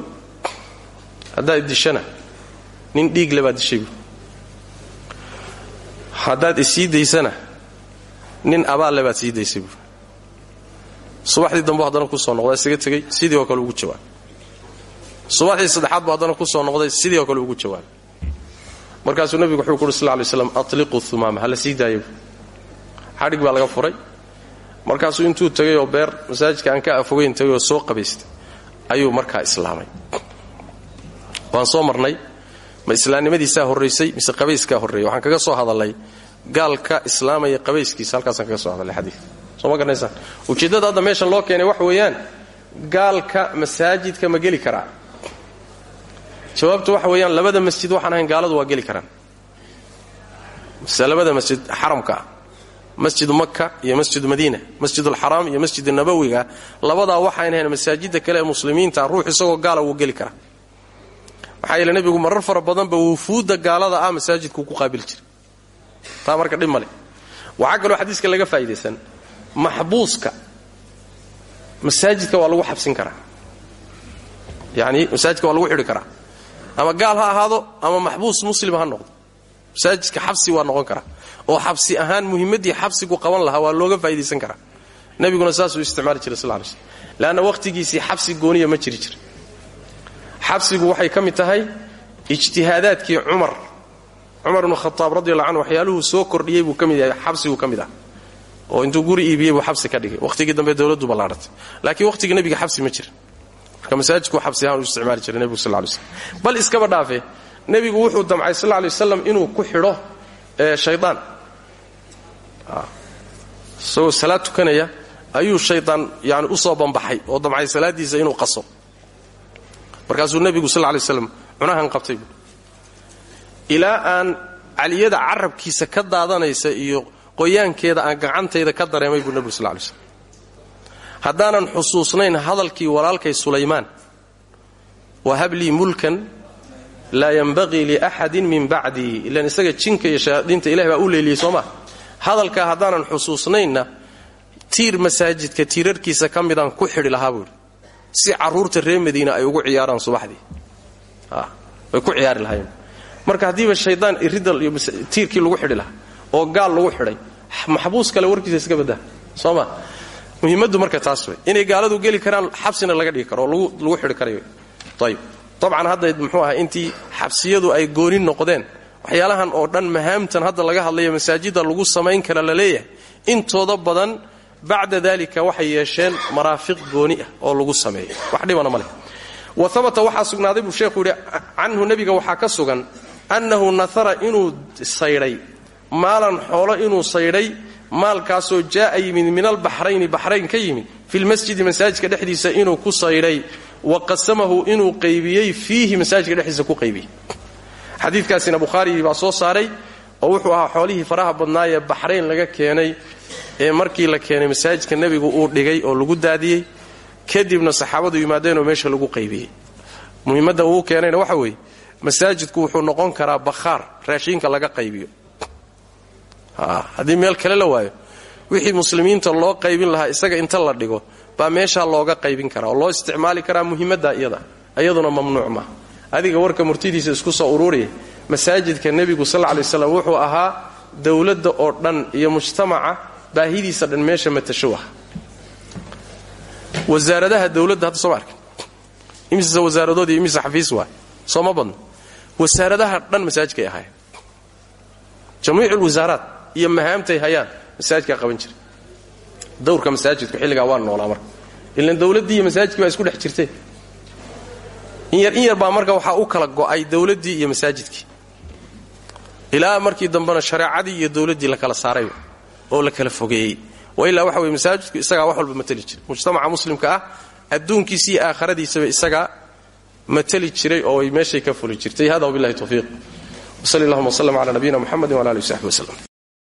haddaad dishana nin dhiigle baad dishay buui haddaad daysana nin abaalle baad sii daysay buui subaxdii dambu haddana ku soo noqday isaga tegey sidii oo kale ugu jawaabay subaxdii saddexaad buu haddana ku soo noqday sidii oo kale ugu jawaabay markaasuu nebigu wuxuu ku uhi sal lay slam atliquu humaama hala sii buui xadhig baa laga furay. Markaasuu intuu tegay oo beer masaajidka aan ka afogayn tegay oo soo qabaystay ayuu markaa islaamay. Waan soo marnay ma islaamnimadiisaa horraysay mise qabayskaa horreeyay? Waxaan kaga soo hadalnay gaalka islaamaya qabayskiisa halkaasaan kaga soo hadalnay xadiidka soo ma garanaysaan? Ujeeddada hadda meeshan loo keenay waxa weeyaan gaalka masaajidka ma geli karaa. Jawaabtu waxa weeyaan labada masjid waxaan ahayn gaaladu waa geli karaan. Labada masjid xaramka masjidu maka iyo masjidu madiina masjidulxaraam iyo masjid nabowiga labadaa waxayn ahayn masaajidda kale muslimiinta ruux isagoo gaala wuu geli karaa maxaa yeele nebigu marar fara badanba wufuudda gaalada ah masaajidkuu ku qaabili jiray. Taa marka dhib male waxaa kaloo laga faa'idaysan maxbuuska masaajidka waa lagu xabsin karaa. Yani masaajidka waa lagu xidhi karaa. Ama gaal ha ahaado ama maxbuus muslim ha noqdo. Masaajidka xabsi waa noqon karaa oo xabsi ahaan muhimmaddii xabsigu qaban lahaa waa looga faa'idaysan karaa. Nebiguna saasuu isticmaali jiray sal lay slm leanna wakhtigiisii xabsi gooniya ma jiri jira xabsigu waxay ka tahay ijtihaadaadkii cumar. Cumar ibnu khataab radiallahu canhu waxyaaluhuu soo kordhiyey buu ka yahay xabsiguu ka ah. Oo intuu guri iibiyey buu xabsi ka dhigay. Wakhtigii dambe dowladdu ballaadhatay laakiin wakhtigii nebiga xabsi ma jira marka masaajidku xabsi ahaan u jiray nebigu sal lay slm bal iskaba dhaafe nebigu wuxuu damcay sal lay wasalam inuu ku xidho shaydaan isagoo salaad tukanaya ayuu shaydaan yani u soo bambaxay oo damcay salaaddiisa inuu qaso. Markaasuu nebigu sal lay slam cunahan qabtay. Ilaa aan caliyada carabkiisa ka daadanaysa iyo qoyaankeeda aan gacantayda ka dareemay buu nebigu sal lay slam haddaanan xusuusnayn hadalkii walaalkay sulaymaan wahablii mulkan laa yanbaqii liaxadin min bacdii ilaan isaga jinka iyo shayaadiinta ilahi baa u leeliyey soo maa hadalkaa haddaanan xusuusnaynna tiir masaajidka tiirarkiisa ka midaan ku xidhi lahaa buuhi si carruurta reer madiina ay ugu ciyaaraan subaxdii. Way ku ciyaari lahaayeen. Marka haddiiba shaydaan iridal iyo tiirkii lagu xidhi lahaa oo gaal lagu xidhay maxbuus kale warkiisa iska baddaa soo ma? Marka taas wey inay gaaladu geli karaan xabsina laga dhigi karo oo lagu xidhi karayo. Ayib dabcan hadda muxuu ahaa intii xabsiyadu ay gooni noqdeen waxyaalahan oo dhan mahaamtan hadda laga hadlaya masaajidda lagu samayn kara la leeyahay intooda badan bacda dalika waxay yeesheen maraafiq gooni ah oo lagu sameeyo. Wax dhibana ma leh. Wa habata waxaa sugnaaday buu sheekhu yidhi canhu nebiga waxaa ka sugan annahu nahara inuu saydhay maalan xoolo inuu saydhay maalkaasoo jaa'a yimid min albaxrayni baxrayn ka yimid filmasjidi masaajidka dhexdiisa inuu ku saydhay wa qasamahu inuu qaybiyey fiihi masaajidka dhexdiisa ku qaybiyey xadiidkaasina bukhaari baa soo saaray oo wuxuu ahaa xoolihii faraha badnaayee baxrayn laga keenay ee markii la keenay masaajidka nebigu uu dhigay oo lagu daadiyey. Kadibna saxaabadu yimaadeenoo meesha lagu qaybiyey muhiimadda uu keenayna waxa weeye masaajidku wuxuu noqon karaa bakhaar raashiinka laga qaybiyo. Haddii meel kale la waayo wixii muslimiinta loo qaybin lahaa isaga inta la dhigo baa meeshaa looga qaybin karaa oo loo isticmaali karaa muhiimadda iyada iyaduna mamnuuc maaha adiga warka murtidiisa isku soo ururiya masaajidka nebigu sal lay waslam wuxuu ahaa dowladda oo dhan iyo mujtamaca baahidiisa dhan meesha matasho ah wasaaradaha dowladda hadda sooma arkin imise wasaaradood iyo imise xafiis waay badno. Wasaaradaha dhan masaajidkay ahaayeen. Jamiicu lwasaaraat iyo mahaamtay hayaan masaajidkaa qaban jiray dowrka masaajidku xilligaa waa noolaa marka. Ilan dowladdii iyo masaajidkii baa isku dhex jirtay in yar in yar baa marka waxaa u kala go'ay dowladdii iyo masaajidkii. Ilaa markii dambena shareecadii iyo dowladdii la kala saaray oo la kala fogeeyey. Wa ilaa waxa weye masaajidku isagaa wax walba matali jiray mujtamaca muslimka ah adduunkiisa iyo aakhiradiisaba isagaa matali jiray oo ay meeshay ka fuli jirtay. Hada wabillahi tawfiiq. Wsali allahuma wslm cala nabiyina muxamedi wala alihi w saxbi waslem